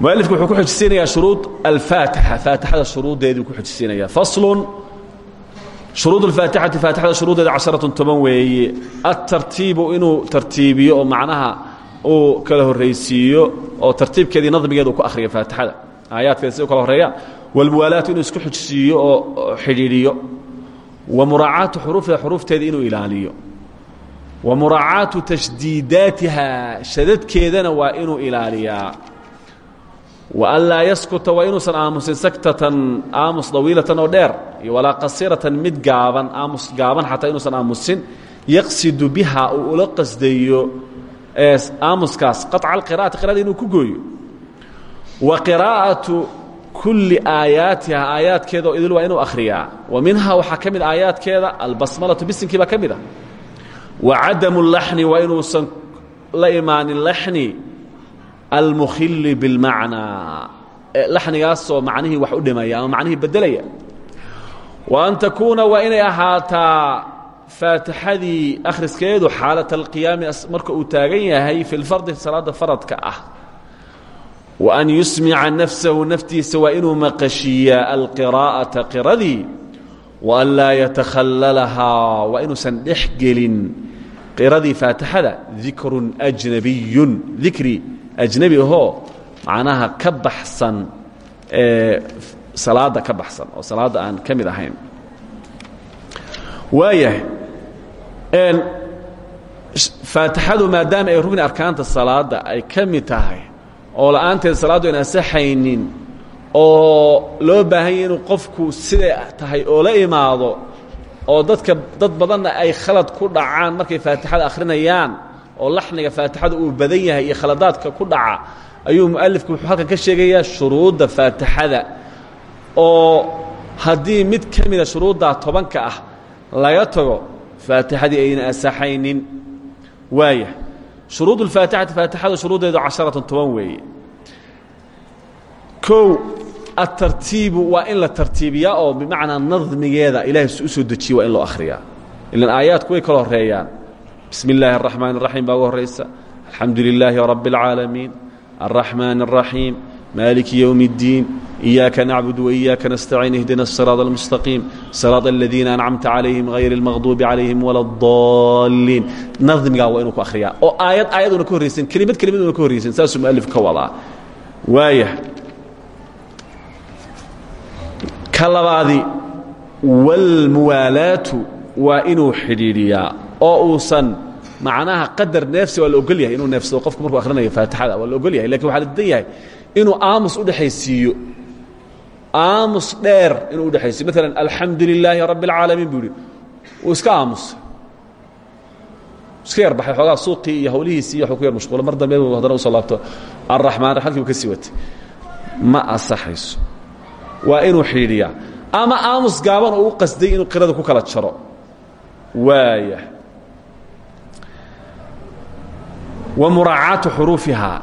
mualifku wuxuu ku xujisiinayaa shuruud alfaatixa faatixada shuruuddeedii ku xujisiinayaa faslun shuruud alfaatixati faatixada shuruuddeeda casharatun toban weeye. Altartiibu inuu tartiibiyo oo macnaha uu kala horraysiiyo oo tartiibkeedii nadmigeeda uu ku akhriyo faatixada. Aayaadkeeda si u kala horreeyaan walmuwaalaatu inuu isku xujisiiyo oo xidhiidhiyo. Wa muraacaatu xuruufiha xuruufteeda inuu ilaaliyo. Wa muraacaatu tashdiidaatiha shadadkeedana waa inuu ilaaliyaa. Wa an laa yaskuta waa inuusan aamusin saktatan aamus dawiilatan oo dheer iyo walaa qasiratan mid gaaban aamus gaaban xataa inuusan aamusin. Yaqsidu biha uu ula qasdayo aamuskaas qaطca alqira'ati qirada inuu ku gooyo. Wa qiraa'atu kulli aayaatiha aayaadkeeda oo idil waa inuu akhriyaa. Wa minhaa waxaa ka mid ah aayaadkeeda albasmalatu bisinkii baa ka mid ah. Wa cadamu laxni waa inuusan la imaanin laxni almukhili bilmacnaa. Laxnigaasoo macnihii wax u dhimaya ama macnihii wa an takuuna waa inay ahaataa faatixadii akhriskeedu xaalat alqiyaami marka uu taagan yahay fi lfardi salaada faradka ah. Wa an yusmica nafsahu naftiisa waa inuu maqashiiyaa alqiraa'ata qiradii. Wa an laa yatakhallalahaa waa inuusan dhex gelin qiradii faatixada. Dikrun ajnabiyun dikri ajnebi ahoo macnaha ka baxsan salaadda ka baxsan oo salaadda aan ka mid ahayn. Waayahay faatixadu maadaama ay rugni arkaanta salaadda ay ka mid tahay oo la'aanteed salaaddu aan ansaxaynin oo loo baahan yahy inuu qofku siday tahay oo la imaado oo dadka dad badanna ay khalad ku dhacaan markay faatixada akhrinayaan oo laxniga faatixada uu badan yahay iyo khaladaadka ku dhaca ayuu mu'alifku wuxuu halkan ka sheegayaa shuruudda faatixada oo haddii mid ka mida shuruuddaa tobanka ah laga tago faatixadii ayna asaxaynin waaya shuruud اlfaatixati faatixada shuruuddeedu casharatun toban weeye kow atartiibu waa in la tartiibiyaa oo bimacnaa nadmigeeda ilahay u soo dejiye waa in loo akhriyaa ilan aayaadku way kala horeeyaan bismi illaahi araxmaan araxiim baa ugu horaysa alxamdu lilaahi rabbi اlcaalamiin alraxmaan الraxiim maaliki ywm اddiin iyaaka nacbud waiyaaka nastaciin ihdina الsiraaط almustaqiim siraaط aladiina ancamta calayhim hayr اlmaqduubi calayhim wala اdaliin nadmigaa waa inuu ku akhriyaa oo aayad aayad una ka horraysan kelimad kelimad una ka horraysan saasuu mualif ka wadaa waaya ka labaadi wاlmuwaalaatu waa inuu xidhiidhiyaa oo uusan macnaha qadar neefsi waa la ogol yahay inuu neefsado qofku markuu akhrinayo faatixada waa la ogol yahay lakin waxaa la didan yahay inuu aamus udhexaysiiyo aamus dheer inuu udhexaysiyo maalan alxamdu lilaahi rabbi اlcaalamiin buu yihi uu iska aamusay suuqii iyo hawlihiisii iyo waxuu ku mar dambe haddana u soo laabto. Arraxmaan halkii uu ka sii ma asaxayso waa inuu xidhiidhiyaa ama aamus gaaban oo u qasday inuu qirada ku kala jaro. Waaya. Wa muraacaatu xuruufihaa.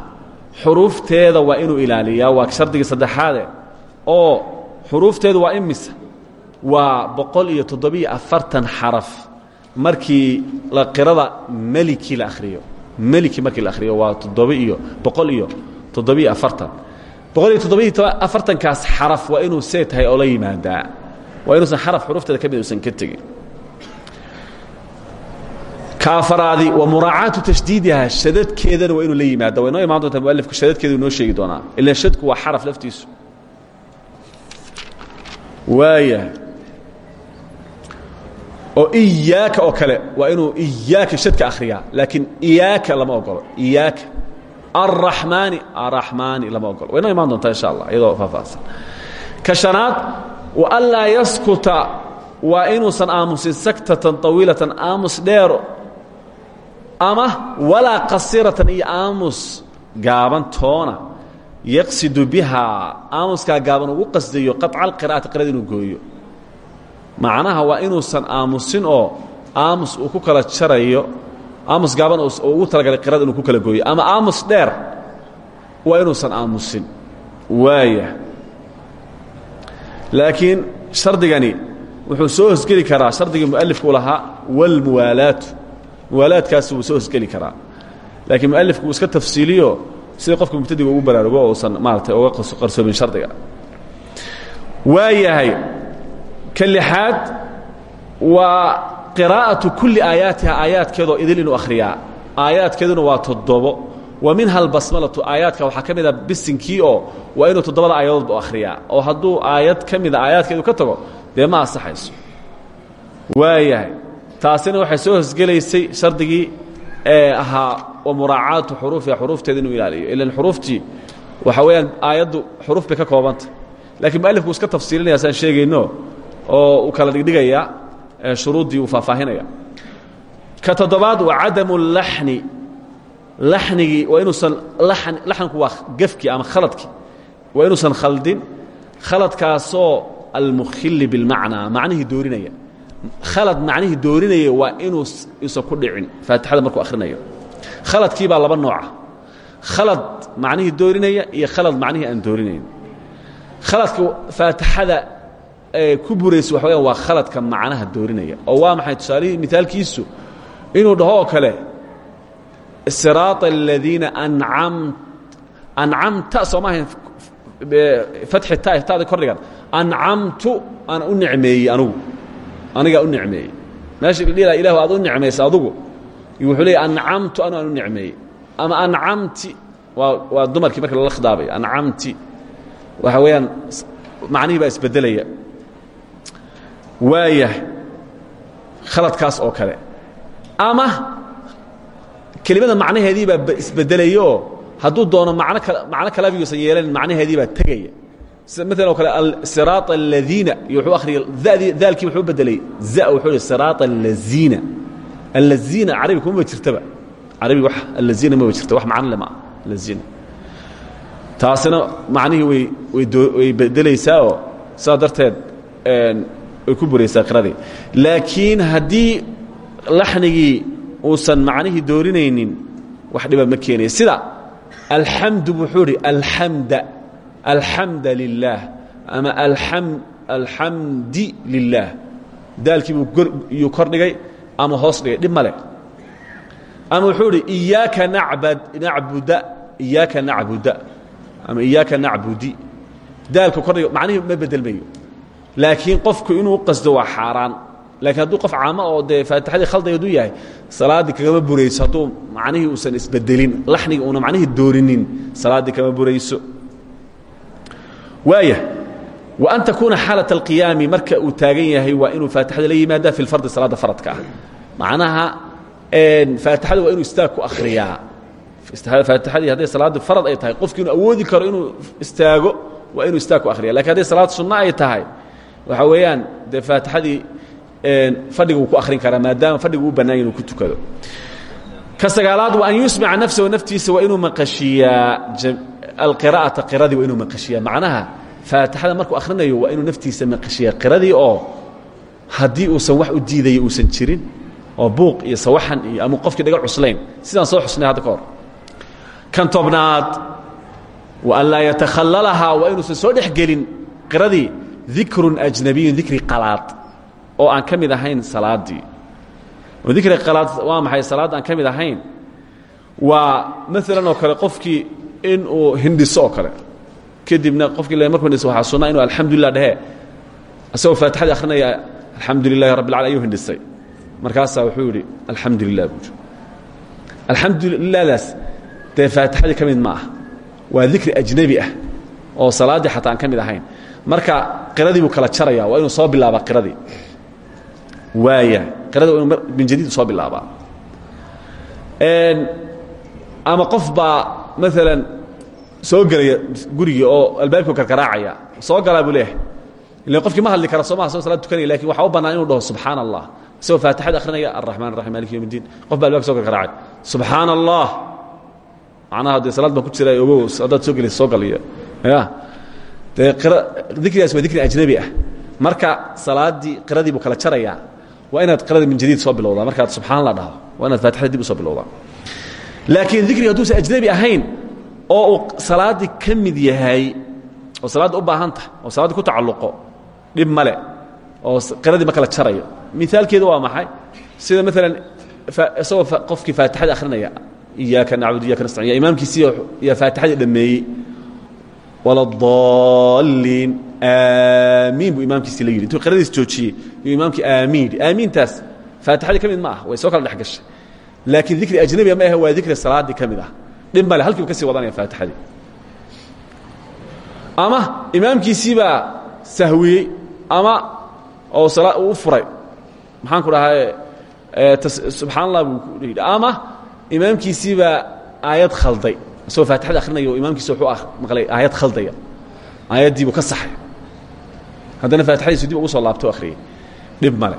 Xuruufteeda waa inuu ilaaliyaa. Waa shardigii saddexaade oo xuruufteedu waa imisa waa boqol iyo toddobiyo afartan xaraf. Markii la qirada meliki la akhriyo meliki markii la akhriyo waa toddoba iyo boqol iyo toddobiyo afartan. Boqol iyo toddobiyo afartankaas xaraf waa inuu see tahay oo la yimaadaa. Waa inuusan xaraf xuruufteeda ka mid usan ka tegin. Kaafaraadi wa muraacaatu tashdiidiha shadadkeedana waa inuu la yimaada way noo imaan doontaa mualifku shadadkeedu inoo sheegi doonaa. Ilan shadku waa xaraf laftiisu waaya oo iyaaka oo kale waa inuu iyaaka shadka akhriyaa laakiin iyaaka lama ogolo. Iyaaka. Arraxmaani arraxmaani lama ogolo. Way noo imaan doontaa insha allah iyadoo faahfaahsan. Ka wa anlaa yaskuta waa inuusan aamusin saktatan طawiilatan aamus dheer ama walaa qasiratan iyo aamus gaaban toona yaqsidu bihaa aamuskaa gaaban ugu qasdayo qaطca alqira'ati qirada inuu gooyo. Macnaha waa inuusan aamusin oo aamus uu ku kala jarayo aamus gaaban oo ugu talagalay qirada inuu ku kala gooyo. Ama aamus dheer waa inuusan aamusin. Waaya. Laakiin shardigani wuxuu soo hosgeli karaa shardigii mualifku lahaa wاlmuwaalaatu muwaalaadkaasi wuu soo hosgeli karaa. Laakiin mualifku iska tafsiiliyo sida qofka mubtadiga ugu baraarugo o usan maaratay uga qarsoomin shardiga? Waa yahay ka lixaad waa qiraa'atu kulli aayaatiha aayaadkeedoo idil inuu akhriyaa. Aayaadkeeduna waa toddobo. Wa minha albasmalatu aayaadka waxaa ka mid a bisinkii oo waa inuu toddobada aayadoodba u akhriyaa. Oo hadduu aayad ka mida aayaadkeedu ka tago dee ma asaxayso waayahay taasina waxay soo hosgelaysay shardigii ee ahaa wa muraacaatu xuruufiha xuruufteeda inuu ilaaliyo. Ilan xuruuftii waxa weeyaan aayaddu xuruuf bay ka koobanta. Lakiin mualifku iska tafsiilinaya saan sheegayno oo uu kala dhigdhigaya shuruuddii uu faahfaahinaya. Ka toddobaad waa cadamu laxni. Laxnigii waa inuusan lan laxnku waa gefkii ama khaladkii waa inuusan khaldin. Khaladkaasoo almukhili bilmacnaa macnihii doorinaya. Khalad macnihii doorinaya waa inuu isan ku dhicin. Faatixada markuu akhrinayo khaladkii baa laba nooca khalad macnihii doorinaya iyo khalad macnihii aan doorinayn. Khaladka faatixada ku buraysa waxa weyaan waa khaladka macnaha doorinaya. Oo waa maxay? Tusaalihii mithaalkiisu inuu dhaho oo kale siraaط aladiina ancam ancamta soo maahayn fatxi ta taada kordhigan ancamtu aan u nicmeeyey anugu anigaa u nicmeeyey. Meesha dhila ilahu aad u nicmaysa adugu wuxuu leeyay ancamtu anu aan ama ancamti waa dumarkii marka lala khidaabay ancamti waxa weeyaan macnihii baa isbedelaya. Waayahay khaladkaas oo kale. Ama kelimada macnaheedii baa isbedelaya oo hadduu doono macno kaleba yuusan yeelanin macnaheedii baa tegaya. Sida maalan kale siraaط aladiina iyo wuxuu akhriyay wuxuu bedelay za wuxuu yihi allaziina allaziina carabi kumaba jirtaba. Carabi wax allaziina maba jirta wax macno le ma allaziina. Taasina macnihii way way bedelaysaa oo sidaa darteed way ku buraysaa qiradii. Laakiin haddii laxnigii uusan macnihii doorinaynin wax dhiba ma keenaya sida alxamdu wuxuu idhi alxamda alxamda lilaah ama alxamdi lilaah daalkii buu yuu kor dhigay ama hoos dhigay dhib ma leh. Ama wuxuu idhi iyaaka nabad nacbuda iyaaka nacbuda ama iyaaka nacbudi. Daalka kordhiga macnihii ma bedelmayo laakiin qofku inuu qasdo waa xaaraan. Laakiin hadduu qof caamo oo dee faatixadii khalday hadduu yahay salaaddii kagama burayso hadduu macnihii uusan isbedelin laxniga uuna macnihii doorinin salaaddii kama burayso. Waaya wa an takuuna xaalaة اlqiyaami marka uu taagan yahay waa inuu faatixada la yimaada fi lfardi salaadda faradka ah macnaha faatixada waa inuu istaag ku akhriyaa faatixadii hadday salaaddu farad ay tahay qofki awoodi karo inuu istaago waa inuu istaag ku akhriya laakiin hadday salaad sunno ay tahay waxa weeyaan dee faatixadii fadhiga wuu ku akhrin karaa maadaama fadhigu u bannaan inuu ku tukado ka sagaalaad wa an yusmica nafsahu naftiisa waa inuu maqashiiyaa alqira'ata qiradii waa inuu maqashiyaa macnaha faatixada markuu akhrinayo waa inuu naftiisa maqashiyaa qiradii oo haddii uusan wax u diidaya uusan jirin oo buuq iyo sawaxan iyo ama qofkii dhaga cuslayn. Sidaan soo xusnay hadda ka hor. Kan tobnaad wa an laa yatakhallalahaa waa inuusan soo dhex gelin qiradii dikrun ajnabiyun dikri qalaad oo aan ka mid ahayn salaaddii dikri qalaad waa maxay salaad aan ka mid ahayn? Waa maalan oo kale qofkii inuu hindhiso oo kale kadibna qofkii le markuu waxaa sunnaa inuu alxamdulilah dhehee isagoo faatixadii akhrinaya alxamdu lilahi rabbi alcala ayuu hindhisay. Markaasaa wuxuu yidhi alxamdu lilah buui alxamdulilahdaas dee faatixadii ka mid ma ah. Waa dikri ajnebi ah oo salaaddii xataa aan ka mid ahayn. Marka qiradii buu kala jaraya waa inuu soo bilaabaa qiradii. Waaya qirada waa inu min jadiid soo bilaabaa. Ama qof baa maalan soo gelaya gurigii oo albaabkii karkaraacaya soo galaa buu leeyahay. Qofkii ma hadli kara soo soo salaad tukanaya laakiin waxaa u bannaan inuu dhaho subxaana allah isagoo faatixada akhrinaya alraxman raxim malik qof baa albabka so karkaraacay subxaana allah macnaha salaad baan ku jira ogow haddaad soo gelaysa soo galiyo. Ya. Dee dikrigaas waa dikri ajnabi ah. Marka salaaddii qiradii buu kala jarayaa waa inaad qirada min jadiid soo bilowdaa. Markaad subxaan dhaho waa inaad faatixada dib soo bilowdaa. Laakiin dikriga hadduusan ajnabi ahayn oo salaaddii ka mid yahay oo salaadda u baahan tahay oo salaaddii ku tacalluqo dhib male oo qiradii ma kala jarayo. Miaalkeedu waa maxay? Sida maalan isagoo qofkii faatixada akhrinaya iyaaka nacbud iyaka nastacin ya imaamkiisii yaa faatixadii dhammeeyey waladaliin aamiin buu imaamkiisii la yidhi. Intuu qiradiis joojiyey yuu imaamkii aamiin. Yidhi aamiintaas faatixadii ka mid ma ah way soo kala dhex gashay. Laakiin dikri ajnabiga ma ahe waa dikri salaaddii ka mid ah dhib male halkiibu ka sii wadanaya faatixadii ama imaamkiisii baa sahwiyey ama oo uu u furay. Maxaan ku dhahaa subxaan allah buu yidhi. Ama imaamkiisii baa aayad khalday. Isagoo faatixada akhrinaya oo imaamkiisi wuxuu maqlay aayad khaldaya. Aayaddii buu ka saxay. Haddana faatixadiisu dib ugu soo laabto akhriyey dhib male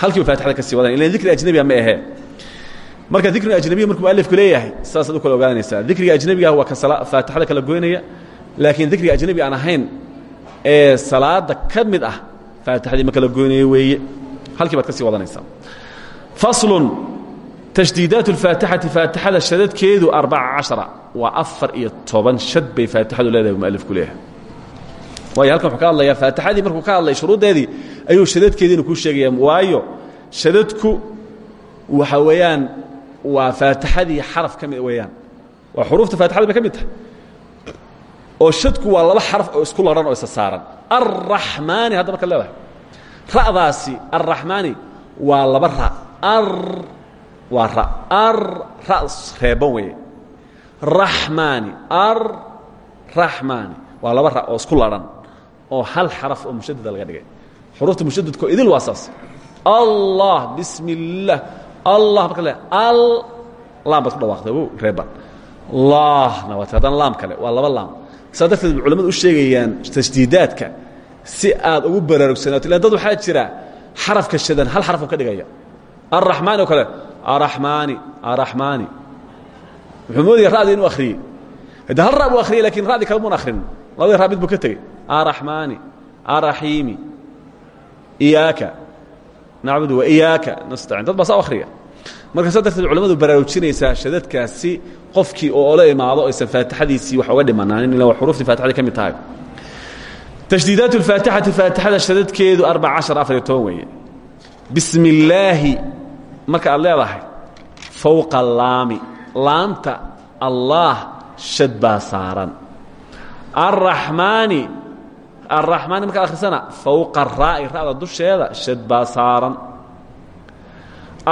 halkiibu faatixada ka sii wadanaya ilan dikri ajnabiga ma ahee marka dikriga ajnabiga markuu mualifku leeyahay saasaad u kala ogaanaysaa. Dikriga ajnabigaah waa ka faatixada kala goynaya. Laakiin dikriga ajnabi aan ahayn ee salaada ka mid ah faatixadii ma kala goynayo weeye. Halkii baad ka sii wadanaysaa. Faslun tashdiidaat اlfaatixati faatixada shadadkeedu arbaca caشhara waa afar iyo toban shad bay faatixadu leedahay mualifku leeyahay. Waayo halkan wuxuu ka hadlayaa faatixadii markuu ka hadlay shuruuddeedii ayuu shadadkeediina kuu sheegaya. Waayo shadadku waxa weeyaan waa faatixadii xaraf ka mid weeyaan. Waa xuruufta faatixada bay ka mid tahay. Oo shadku waa laba xaraf oo isku laran oo isa saaran. Arraxmaani hadda markaad leedahay. Ra'daasi arraxmaani waa laba ra. Ar waa ra. Ar ra reeban weeye. Raxmaani ar raxmaani waa laba ra oo isku laran oo hal xaraf oo mushadada laga dhigay. Xuruufta mushadadko idil waa saas. Allah bismi اllah allah markaad leedahay al laam baad ku dhawaaqday wo reeban lahna waat haddana laam kale waa laba laam. Saa darteed ba culamadu u sheegayaan tashdiidaadka si aad ugu baraarugsanaato. Ila dad waxaa jira xarafka shadan hal xarafoo ka dhigaya. Arraxmaani oo kale araxmaani araxmaani wuxuu moodaya ra'dii inuu akhriyey. Hadde hal ra buu akhriyey laakiin ra'dii kale muun akhrin. Labadii ra mid buu ka tegey. Araxmaani araxiimi iyaaka nacbudu wa iyaaka nastacin dad baa akhriya. Marka saa darteed culamadu shadadkaasi qofkii oo ola imaado aysan faatixadiisii wax oga dhimanaanin ila xuruuftii faatixada ka mid tahay. Tashdiidaat اlfaatixati faatixada shadadkeedu arbaca caشhar afar iyo toban weeye. Marka aad leedahay fowqa laami. Laamta allaah shad baa saaran. Arraxmaani arraxmaani markaad akhrisana fowqa raa'i ra'da dusheeda shad baa saaran.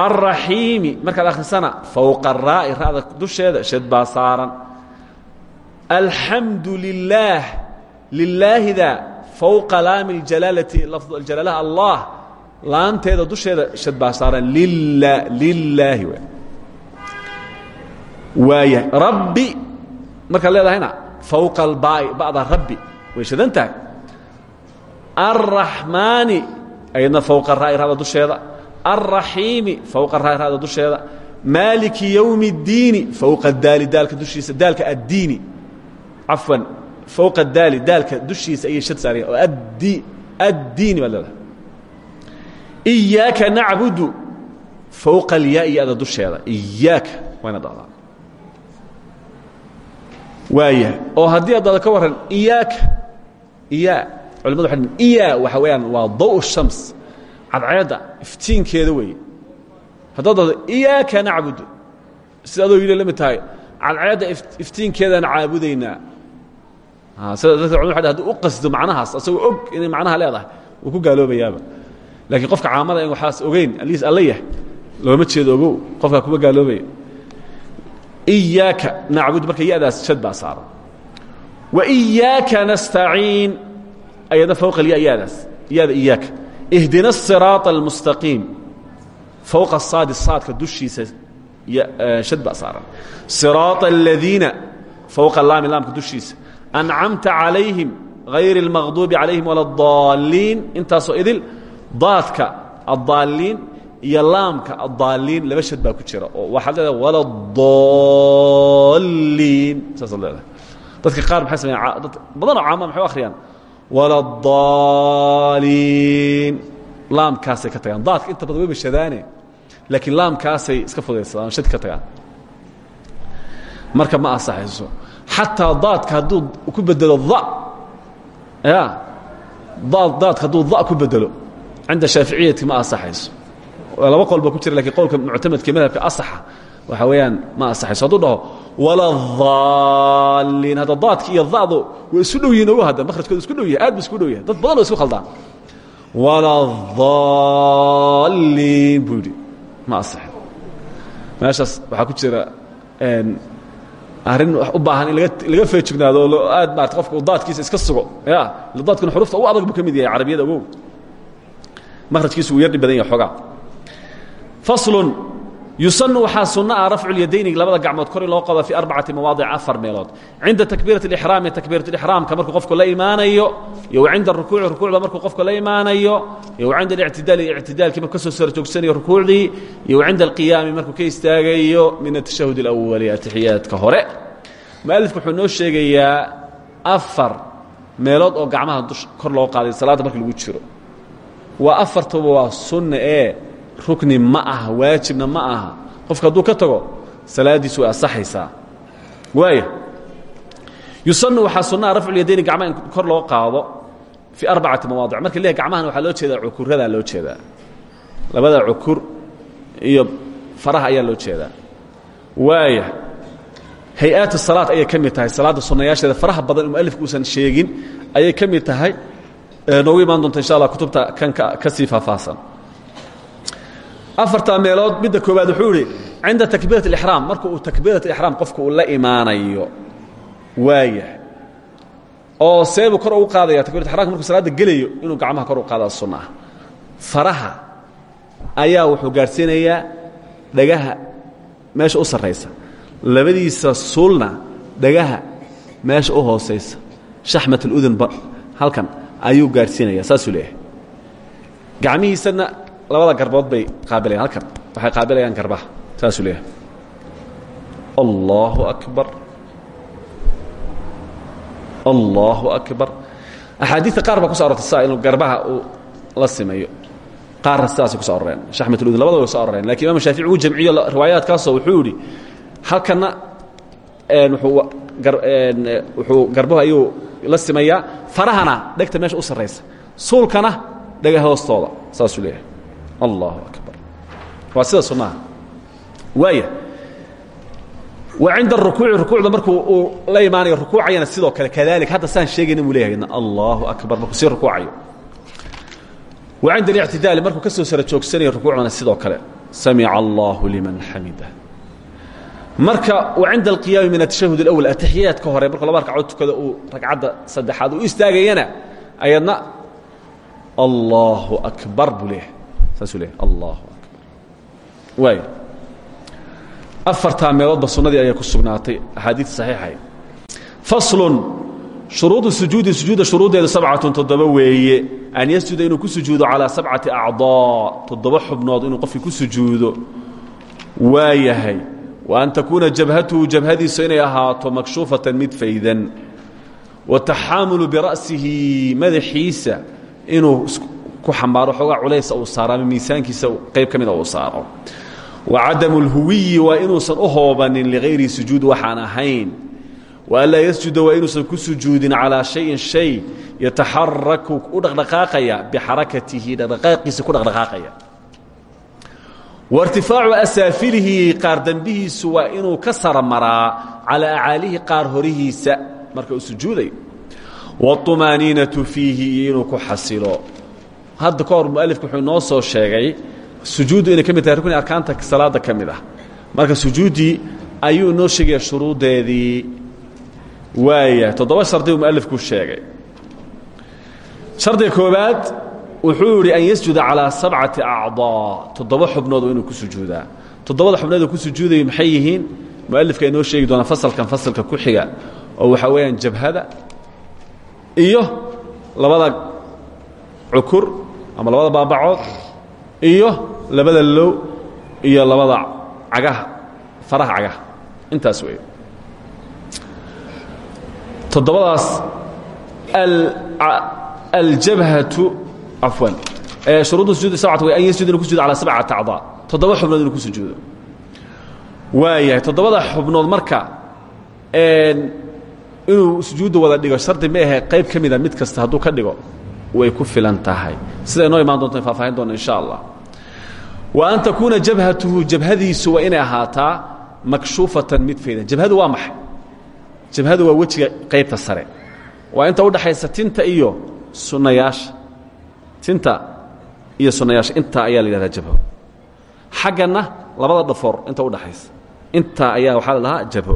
Alraxiimi markaad akhrisana fowqa raa'i ra'da dusheeda shad baa saaran. Alxamdu lilaah lilaahida fowqa laami اjalaalati lafd jalaalha allah laanteeda dusheeda shad baa saaran. Lilaahi waaya rabbi markaad leedahayna fowqa albaa'i ba'da rabbi way shadan tahay alraxmaani ayadna fowqa raa'i ra'da dusheeda. Alraxiimi fowqa raa'i ra'da dusheeda. Maaliki yowmi اddiini fowqa daali daalka dushiisa daalka addiini. Cafwan fowqa daali daalka dushiisa ayay shad saaraya oo addi addiini baad leedahay iyaaka nacbudu fowqa alyaa iyo ada dusheeda iyaaka wayna dhahdaa waaya oo haddii adada ka warran iyaaka iyaa culimadu waxay iyaa waxa weeyaan waa daw shams. Cadceedda iftiinkeeda weeye. Haddaad dahdo iyaaka nacbudu. Sida adoo yidhi la mid tahay cadceedda iftiinkeedaan caabudaynaa sida culimadu haddii u qasdo macnahaas asagoo og inay macnaha leedahay wuu ku gaaloobayaaba. Laakiin qofka caamada in waxaas ogeyn aliis alla yah looma jeedo ogow qofkaa kuma gaaloobaya iyaaka nacbud marka yadaas shad baa saaran wa iyaaka nastaciin ayadna fowqa alya yadaas yada iyaaka ihdina الsiraaطa اlmustaqiim fowqa saadi saadka dushiisa shad baa saaran siraaطa aladiina fowqa laami laamka dushiisa ancamta calayhim hayri اlmaqduubi calayhim wala اdaaliin intaasoo idil daadka addaaliin iyo laamka addaaliin laba shad baa ku jira oo waxaad leedahay wala daaliin saasaad leedahay dadka qaar maxay sameeyaan dad badanoo caama maxay u akhriyaan wala daaliin laamkaasay ka tagaan daadka inta badan way bashadaane laakiin laamkaasay iska fudaysadaan shad ka tagaan marka ma asaxayso xataa daadka hadduu ku bedelo da ya daad daadka hadduu da ku bedelo cinda shaaficiyati ma asaxayso laba qol ba ku jira lakiin qowlka muctamadka madhabka asaxa waxa weeyaan ma asaxayso hadduu dhaho wala daaliin hadda daadki iyo da'du way isu dhow yihiin ogo hadda makhrajkooda isku dhow yahay aad bu isku dhow yahay dad badan oo isku khaldaan. Wala daaliin buu yidhi ma asaxin meeshaas waxaa ku jira arrin u baahan in laga feejignaado oo aad maarata qofka uu daadkiisa iska sugo. Ya daadkuna xurufta ugu adag buu ka mid yahay carabiyada ogow. Mahrajkiisu uu yardhi badan yahay xoogaa. Faslun yusanu waxaa sunno ah rafcu lyadayni labada gacmood kori loo qaba fii arbacati mawaadic afar meelood. Cinda takbiirat اlixraami takbiirat lixraamka markuu qofku la imaanayo iyo wa cinda rukuuci rukuucda markuu qofku la imaanayo iyo wa cinda alictidaali ictidaalkii marku ka soo sar joogsanayo rukuucdii iyo wa cinda alqiyaami markuu ka istaagayo min atashahud اlawali atixiyaadka hore. Mualifku wuxuu noo sheegayaa afar meelood oo gacmaha dush kor loo qaaday salaadda markii lagu jiro. Waa afartaba waa sunna ee rukni ma aha waajibna ma aha. Qofka hadduu ka tago salaaddiisu way asaxaysaa waaya yusanu waxaa sunnaha rafculyadayni gacmaha in kor loo qaado fii arbacati mawaadic. Marka leeyahay gacmahan waxaa loo jeedaa cukuradaa loo jeedaa. Labada cukur iyo faraha ayaa loo jeedaa. Waaya hay'aat salaad ayay ka mid tahay. Salaadda sunnayaasheeda faraha badan mualifku uusan sheegin ayay ka mid tahay. Noogu imaan doonta insha allah kutubta kan ka sii faahfaahsan afartaa meelood midda koowaad wuxuu idhi cinda takbiirat اlixraam marka uu takbiirat ixraam qofku uu la imaanayo. Waaya. Oo seebuu kor ugu qaadaya takbirat ixramka markuu salaadda gelayo inuu gacmaha kor u qaadaa sunna faraha ayaa wuxuu gaadhsiinayaa dhagaha meesha u sarraysa. Labadiisa suulna dhagaha meesha u hoosaysa. Shaxmat اludunba halkan ayuu gaadhsiinayaa saasuu gacmihiisana labada garbood bay qaabilayaan halkan. Waxay qaabilayaan garbaha saasuu leeyahay. Allahu akbar. Allahu akbar. Axaadiidta qaar baa kuso arortay sidaa inuu garbaha uu la simayo qaarna sidaasay kuso aroreen shaxmat uludun labadaba way so aroreen laakiin imam shaafici uu jamciyo riwaayaadkaasoo wuxuu yidhi halkanna wuxuu garbahu ayuu la simayaa farahana dhegta meesha u sarraysa. Suulkana dhega hoostooda saasuu leeyahay allahu akbar waa sida sunnaha waaya wa cinda rukuuci rukuucda markuu uu la imaanayo rukuucayana sidoo kale kadalik hadda saan sheegayna muu leeyahay allahu akbar markuu sii rukuucayo wa cinda اlictidaali markuu ka soo sara joogsanayo rukuucdana sidoo kale samica allahu liman xamida marka wa cinda alqiyaami min atashahud اlأwl atixiyaadka hore markuu laba ragcadood tukada uu ragcadda saddexaad u istaagayana ayadna allahu akbar buu leeyahay saasuu leeyahay allahu akbar. Waay afartaa meeloodba sunnadii ayaa ku sugnaatay axaadiid saxiixay. Faslun shuruudu sujuudi sujuudda shuruuddeedu sabcatun toddoba weeye. An yasjuda inuu ku sujuudo calaa sabcati acdaa toddoba xubnood inuu qofkii ku sujuudo. Waa wa an takuuna jabhatuhu jabhadiisu inay ahaato makshuufatan mid faydan. Wa taxaamulu bira'sihi madaxiisa inuu ku xambaaro xoogaa culaysa uu saaro ama miisaankiisa qayb ka mida uu saaro wacadamu اlhuwiyi waa inuusan u hoobanin ligayri sujuud waxaan ahayn waanlaa yasjuda waa inuusan ku sujuudin calaa shayin shay yataxaraku u dhaqdhaqaaqaya bixarakatihi dhaqdhaqaaqiisa ku dhaqdhaqaaqaya wairtifaacu asaafilihi qaar dembihiisu waa inuu ka sara maraa calaa acaalihi qaar horihiisa marka uu sujuudayo wاطumaaniinatu fiihi iyo inuu ku xasilo hadda ka hor wuxuu inoo soo sheegay sujuuddu inay ka tahay rukni arkaanta salaada ka ah. Marka sujuuddii ayuu inoo sheegaya shuruuddeedii waaya toddoba shardi uu mualifku sheegay. Shardiga koobaad wuxuu yidhi an yasjuda calaa sabcati acdaa. Toddoba xubnood inuu ku sujuudaa. Toddobada xubnood uu ku sujuudayo maxay yihiin? Mualifka inoo sheegi doonaa fasalkan fasalka ku xiga oo waxaa weeyaan jabhada iyo labada cukur ama labada baabacood iyo labada low iyo labada cagaha faraha cagaha. Intaas weeye. Toddobadaas aljabhatu cafwan shuruudda sujuud sabcata way an yasjud inu ku sujudo calaa sabcati acdaa. Toddoba xubnood inuu ku sujuudo. Waayahay toddobada xubnood marka inuu sujuudda wada dhigo shardi ma ahe qayb ka mida mid kasta hadduu ka dhigo way ku filan tahay. Sida inoo imaan doonta faahfaahin doona insha allah wa an takuuna jabhatuhu jabhadiisu waa inay ahaataa makshuufatan mid faydan jabhadu waa maxay? Jabhadu waa wejiga qaybta sare. Waa inta udhaxaysa tinta iyo sunnayaasha. Tinta iyo sunnayaasha intaa ayaa la yidhahdaa jabho xaggana labada dhafoor inta udhaxaysa intaa ayaa waxaa la dhahaa jabho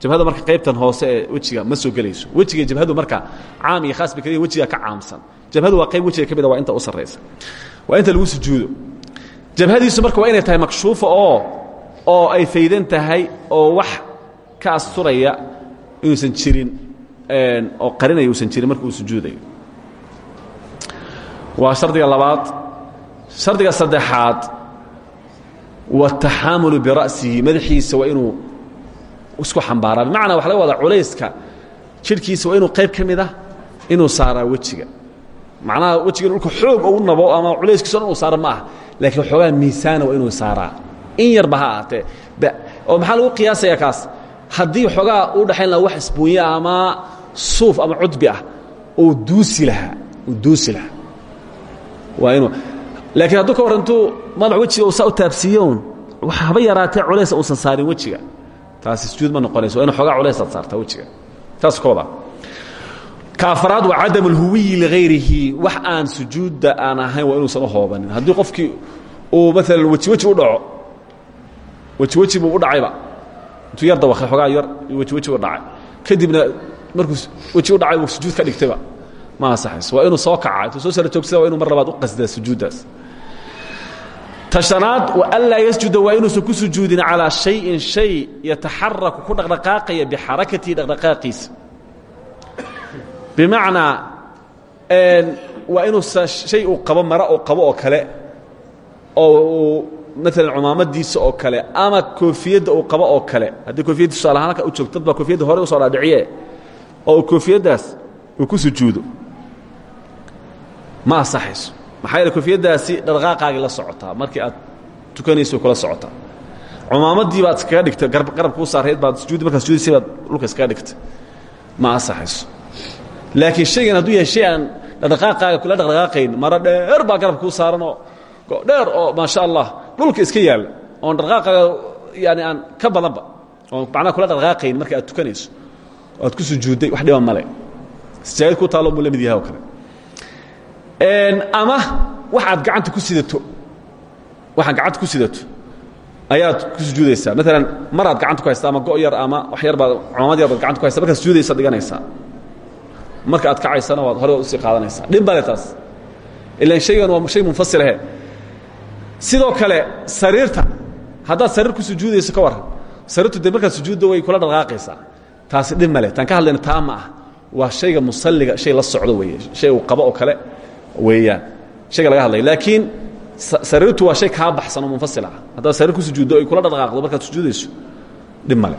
jabhada marka qaybtan hoose ee wejiga ma soo gelayso. Wejiga jabhadu marka caam iyo khaas bay kaliya wejiga ka caamsan. Jabhadu waa qayb wejiga ka mida waa inta u sarraysa waa inta lagu sujuudo. Jabhadiisu marka waa inay tahay makshuufa oo oo ay faydan tahay oo wax ka asturaya inuusan jirin oo qarinaya uusan jirin marka uu sujuudayo. Waa shardiga labaad. Shardiga saddexaad wataxaamulu bira'sihi madaxiisa waa inuu isku xambaaraa bimacnaa waxa laga wadaa culayska. Jidhkiisa waa inuu qayb ka mid ah inuu saaraa wejiga. Macnaha wejiga dhulka xoog ou nabo ama culayskiisa dhan uu saaro ma aha laakiin waxoogaa miisaana waa inuu saaraa. In yarba ha ahaatee. Oo maxaa lagu qiyaasayaa kaas? Haddii waxoogaa u dhaxayn lahaa wax isbuunya ama suuf ama cudbi ah oo duusi lahaa uu duusi lahaa. Waa inuu laakiin hadduu ka warran intuu madax wejiga uu saa u taabsiiyoun haba yaraatee culays uusan saarin wejiga taasi sujuud ma noqonayso inu xoogaa culaysaad saartaa wejiga. Taas ka wadaa ka afraad waa cadam اlhuwiyi ligayrihi wax aan sujuudda aan ahayn waa inuusan u hoobanin. Haddii qofkii uu maalan weji weji u dhaco weji weji buu u dhacayba intuu yar dawakay xoogaa yar weji weji u dhacay. Kadibna markuu weji u dhacay buu sujuud ka dhigtayba ma ansaxayso. Waa inuu soo kaca intuu soo sara joogsada waa inu mar labaad u qasdaa sujuuddaas tashanaad anlaa yasjuda waa inuusan ku sujuudin calىa شhayin shay yataxaraku ku dhaqdhaqaaqaya bixarakatihi dhaqdhaqaaqiisa bimacnaa waa inuusan shay uu qabo mara uu qabo oo kale oo uu maalan oo kale ama koofiyadda uu qabo oo kale. Haddii koofiyadda tusaale ahaan halka u joogto dad baa koofiyadda hore u soo dhaadhiciye oo koofiyaddaas uu ku sujuudo. Ma ansaxayso maxaa yeele koofiyaddaasi dhaqdhaqaaqaagii la socotaa markii aad tukanayso kula socotaa. Cumaamadii baad iskaga dhigtay garab kuu saarayd baad sujuudi markaad sujuudaysay baad dhulka iskaga dhigtay. Ma ansaxayso. Laakiin shaygan hadduu yahay shay aan dhaqdhaqaaqaaga kula dhaqdhaqaaqayn maro dheer baa garab kuu saaranoo dheer oo maasha allah dhulka iska yaalla oon dhaqdhaqaaqaaga yani aan ka badanba oo macnaha kula dhaqaaqayn marka aad tukanayso oo aad ku sujuudday wax dhiba male sajaayad ku taalo muu la mid yahay oo kale ama wax aad gacanta ku sidato. Waxaad gacanta ku sidato. Ayaad ku sujuudaysaa. Maalan maraad gacanta ku haysta ama go' yar ama wax yar baad cumaamad yar baad gacanta ku haysta markaad sujuudaysa dhiganaysaa. Marka aad kacaysana waad hore u sii qaadanaysaa. Dhib bale taas. Ilan shaygan waa shay munfasilahe sidoo kale sariirta haddaad sariir ku sujuudayso ka warran sariirtu dee markaad sujuudda way kula dhaqaaqaysaa. Taasi dhib male taan ka hadlayna taa ma ah. Waa shayga musalliga shay la socdo weeye. Shay uu qabo oo kale weeyaan shayga laga hadlaya laakiin sariirtu waa shay kaa baxsan oo munfasil ah. Haddaad sariir ku sujuuddo ay kula dhaqaaqdo markaad sujuudayso dhib male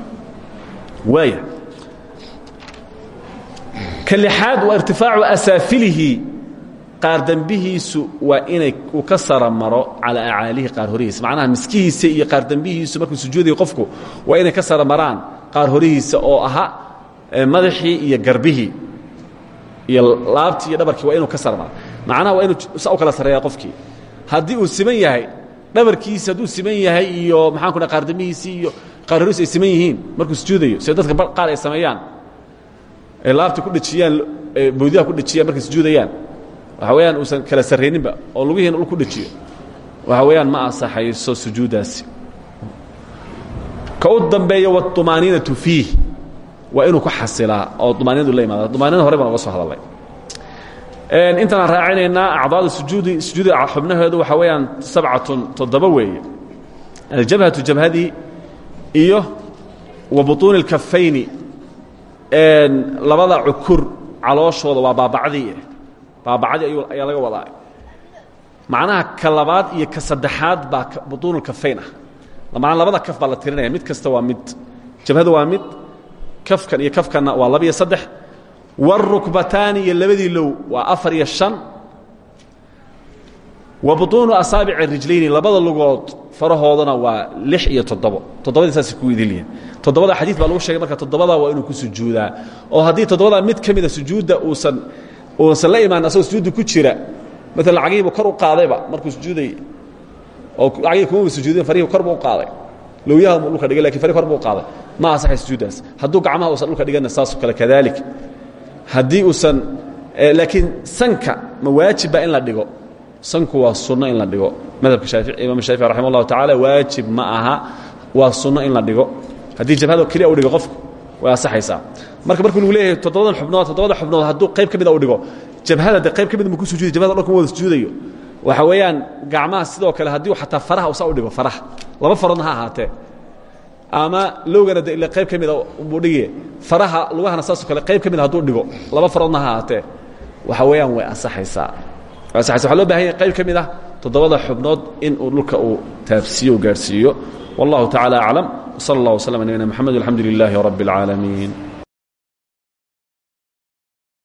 waaya ka lixaad waa irtifaacu asaafilihi. Qaar dembihiisu waa inay uu ka sara maro calaa acaalihi qaar horihiisa. Macnaha miskihiisa iyo qaar dembihiisu markuu sujuudayo qofku waa inay ka sara maraan qaar horihiisa oo ahaa madaxii iyo garbihii. Iyo laabtii iyo dhabarkii waa inuu ka sara mara macnaha waa inuu sa u kala sarreeya qofkii. Haddii uu siman yahay dhabarkiisi hadduu siman yahay iyo maxaan ku dha qaar dembihiisii iyo qaar horihiisa ay siman yihiin markuu sujuudayo sida dadka qaar ay sameeyaan ay laabta ku dhejiyaan bowdiyaha ku dhejiyaan markay sujuudayaan waxa weeyaan uusan kala sarrayninba oo lugihiina ul ku dhejiyo waxa weeyaan ma ansaxayso sujuuddaasi ka u dambeeya waطumaaniinatu fiih waa inuu ku xasilaa oo dumaaniinadu la imaada dumaanina hore baan oga soo hadalay intaan raacinaynaa acdaada sujuudi sujuuda xubnaheedu waxaa weeyaan sabcatun toddoba weeye. Aljabhatu jabhadii iyo wa butuuni اlkafayni labada cukur calooshooda waa baabacdii baabacdii ayaa laga wadaa. Macnaha ka labaad iyo ka saddexaad baa butuunu lkafayn ah maa labada kaf baa la tirinaya. Mid kasta waa mid. Jabhada waa mid. Kafkan iyo kafkanna waa laba iyo saddex warukbataani iyo labadii low waa afar iyo shan wa butuunu asaabici rijlayni labada iyo toddobo toddobadii saasay ku idilyihiin toddobada xadiid baa lagu sheegay marka toddobadaa waa inuu ku sujuudaa oo haddii toddobadaa mid ka mida uusan uusan la imaan asagoo sujuudda ku jira maala lacagihiibuu kor u qaadayba markuu sujuudayy oo lacagihii kumaba sujuudin farihii kor buu u qaaday lowyaha dhulka dhigay laakiin farihi kor buu qaaday ma asaxay sujuuddaas hadduu gacmaha uusan dhulka dhiganna saasoo kale kadalik haddii uusan laakiin sanka ma waajibba in la dhigo. Sanku waa sunno in la dhigo. Madhabka shaafici imaam shaafici raximah ullahu tacaala waajib ma aha waa sunno in la dhigo. Haddii jabhado keliya u dhigo qofku way ansaxaysaa. Marka markuu lagu leeyahay toddobadan xubnood toddobada xubnood hadduu qayb ka mida u dhigo jabhada de qayb ka mid ma ku sujuuday jabhada dhan kuma wada sujuudayo. Waxa weeyaan gacmaha sidoo kale haddii xataa faraha usaa u dhigo faraha. Laba faroodna ha ahaatee ama lowgana ila qayb ka mida buu faraha lugahana saasoo kale qayb ka mida dhigo laba faroodna ha waxa weeyaan way ansaxaysaa. Way waxa loo baahan yahay qayb ka ah toddobada xubnood in uu dhulka uu taabsiiyo gaadhsiiyo wallahu tacaala aclam wsala allah waslm ala nabina mxamed alxamdu lilaahi rabi اlcaalamiin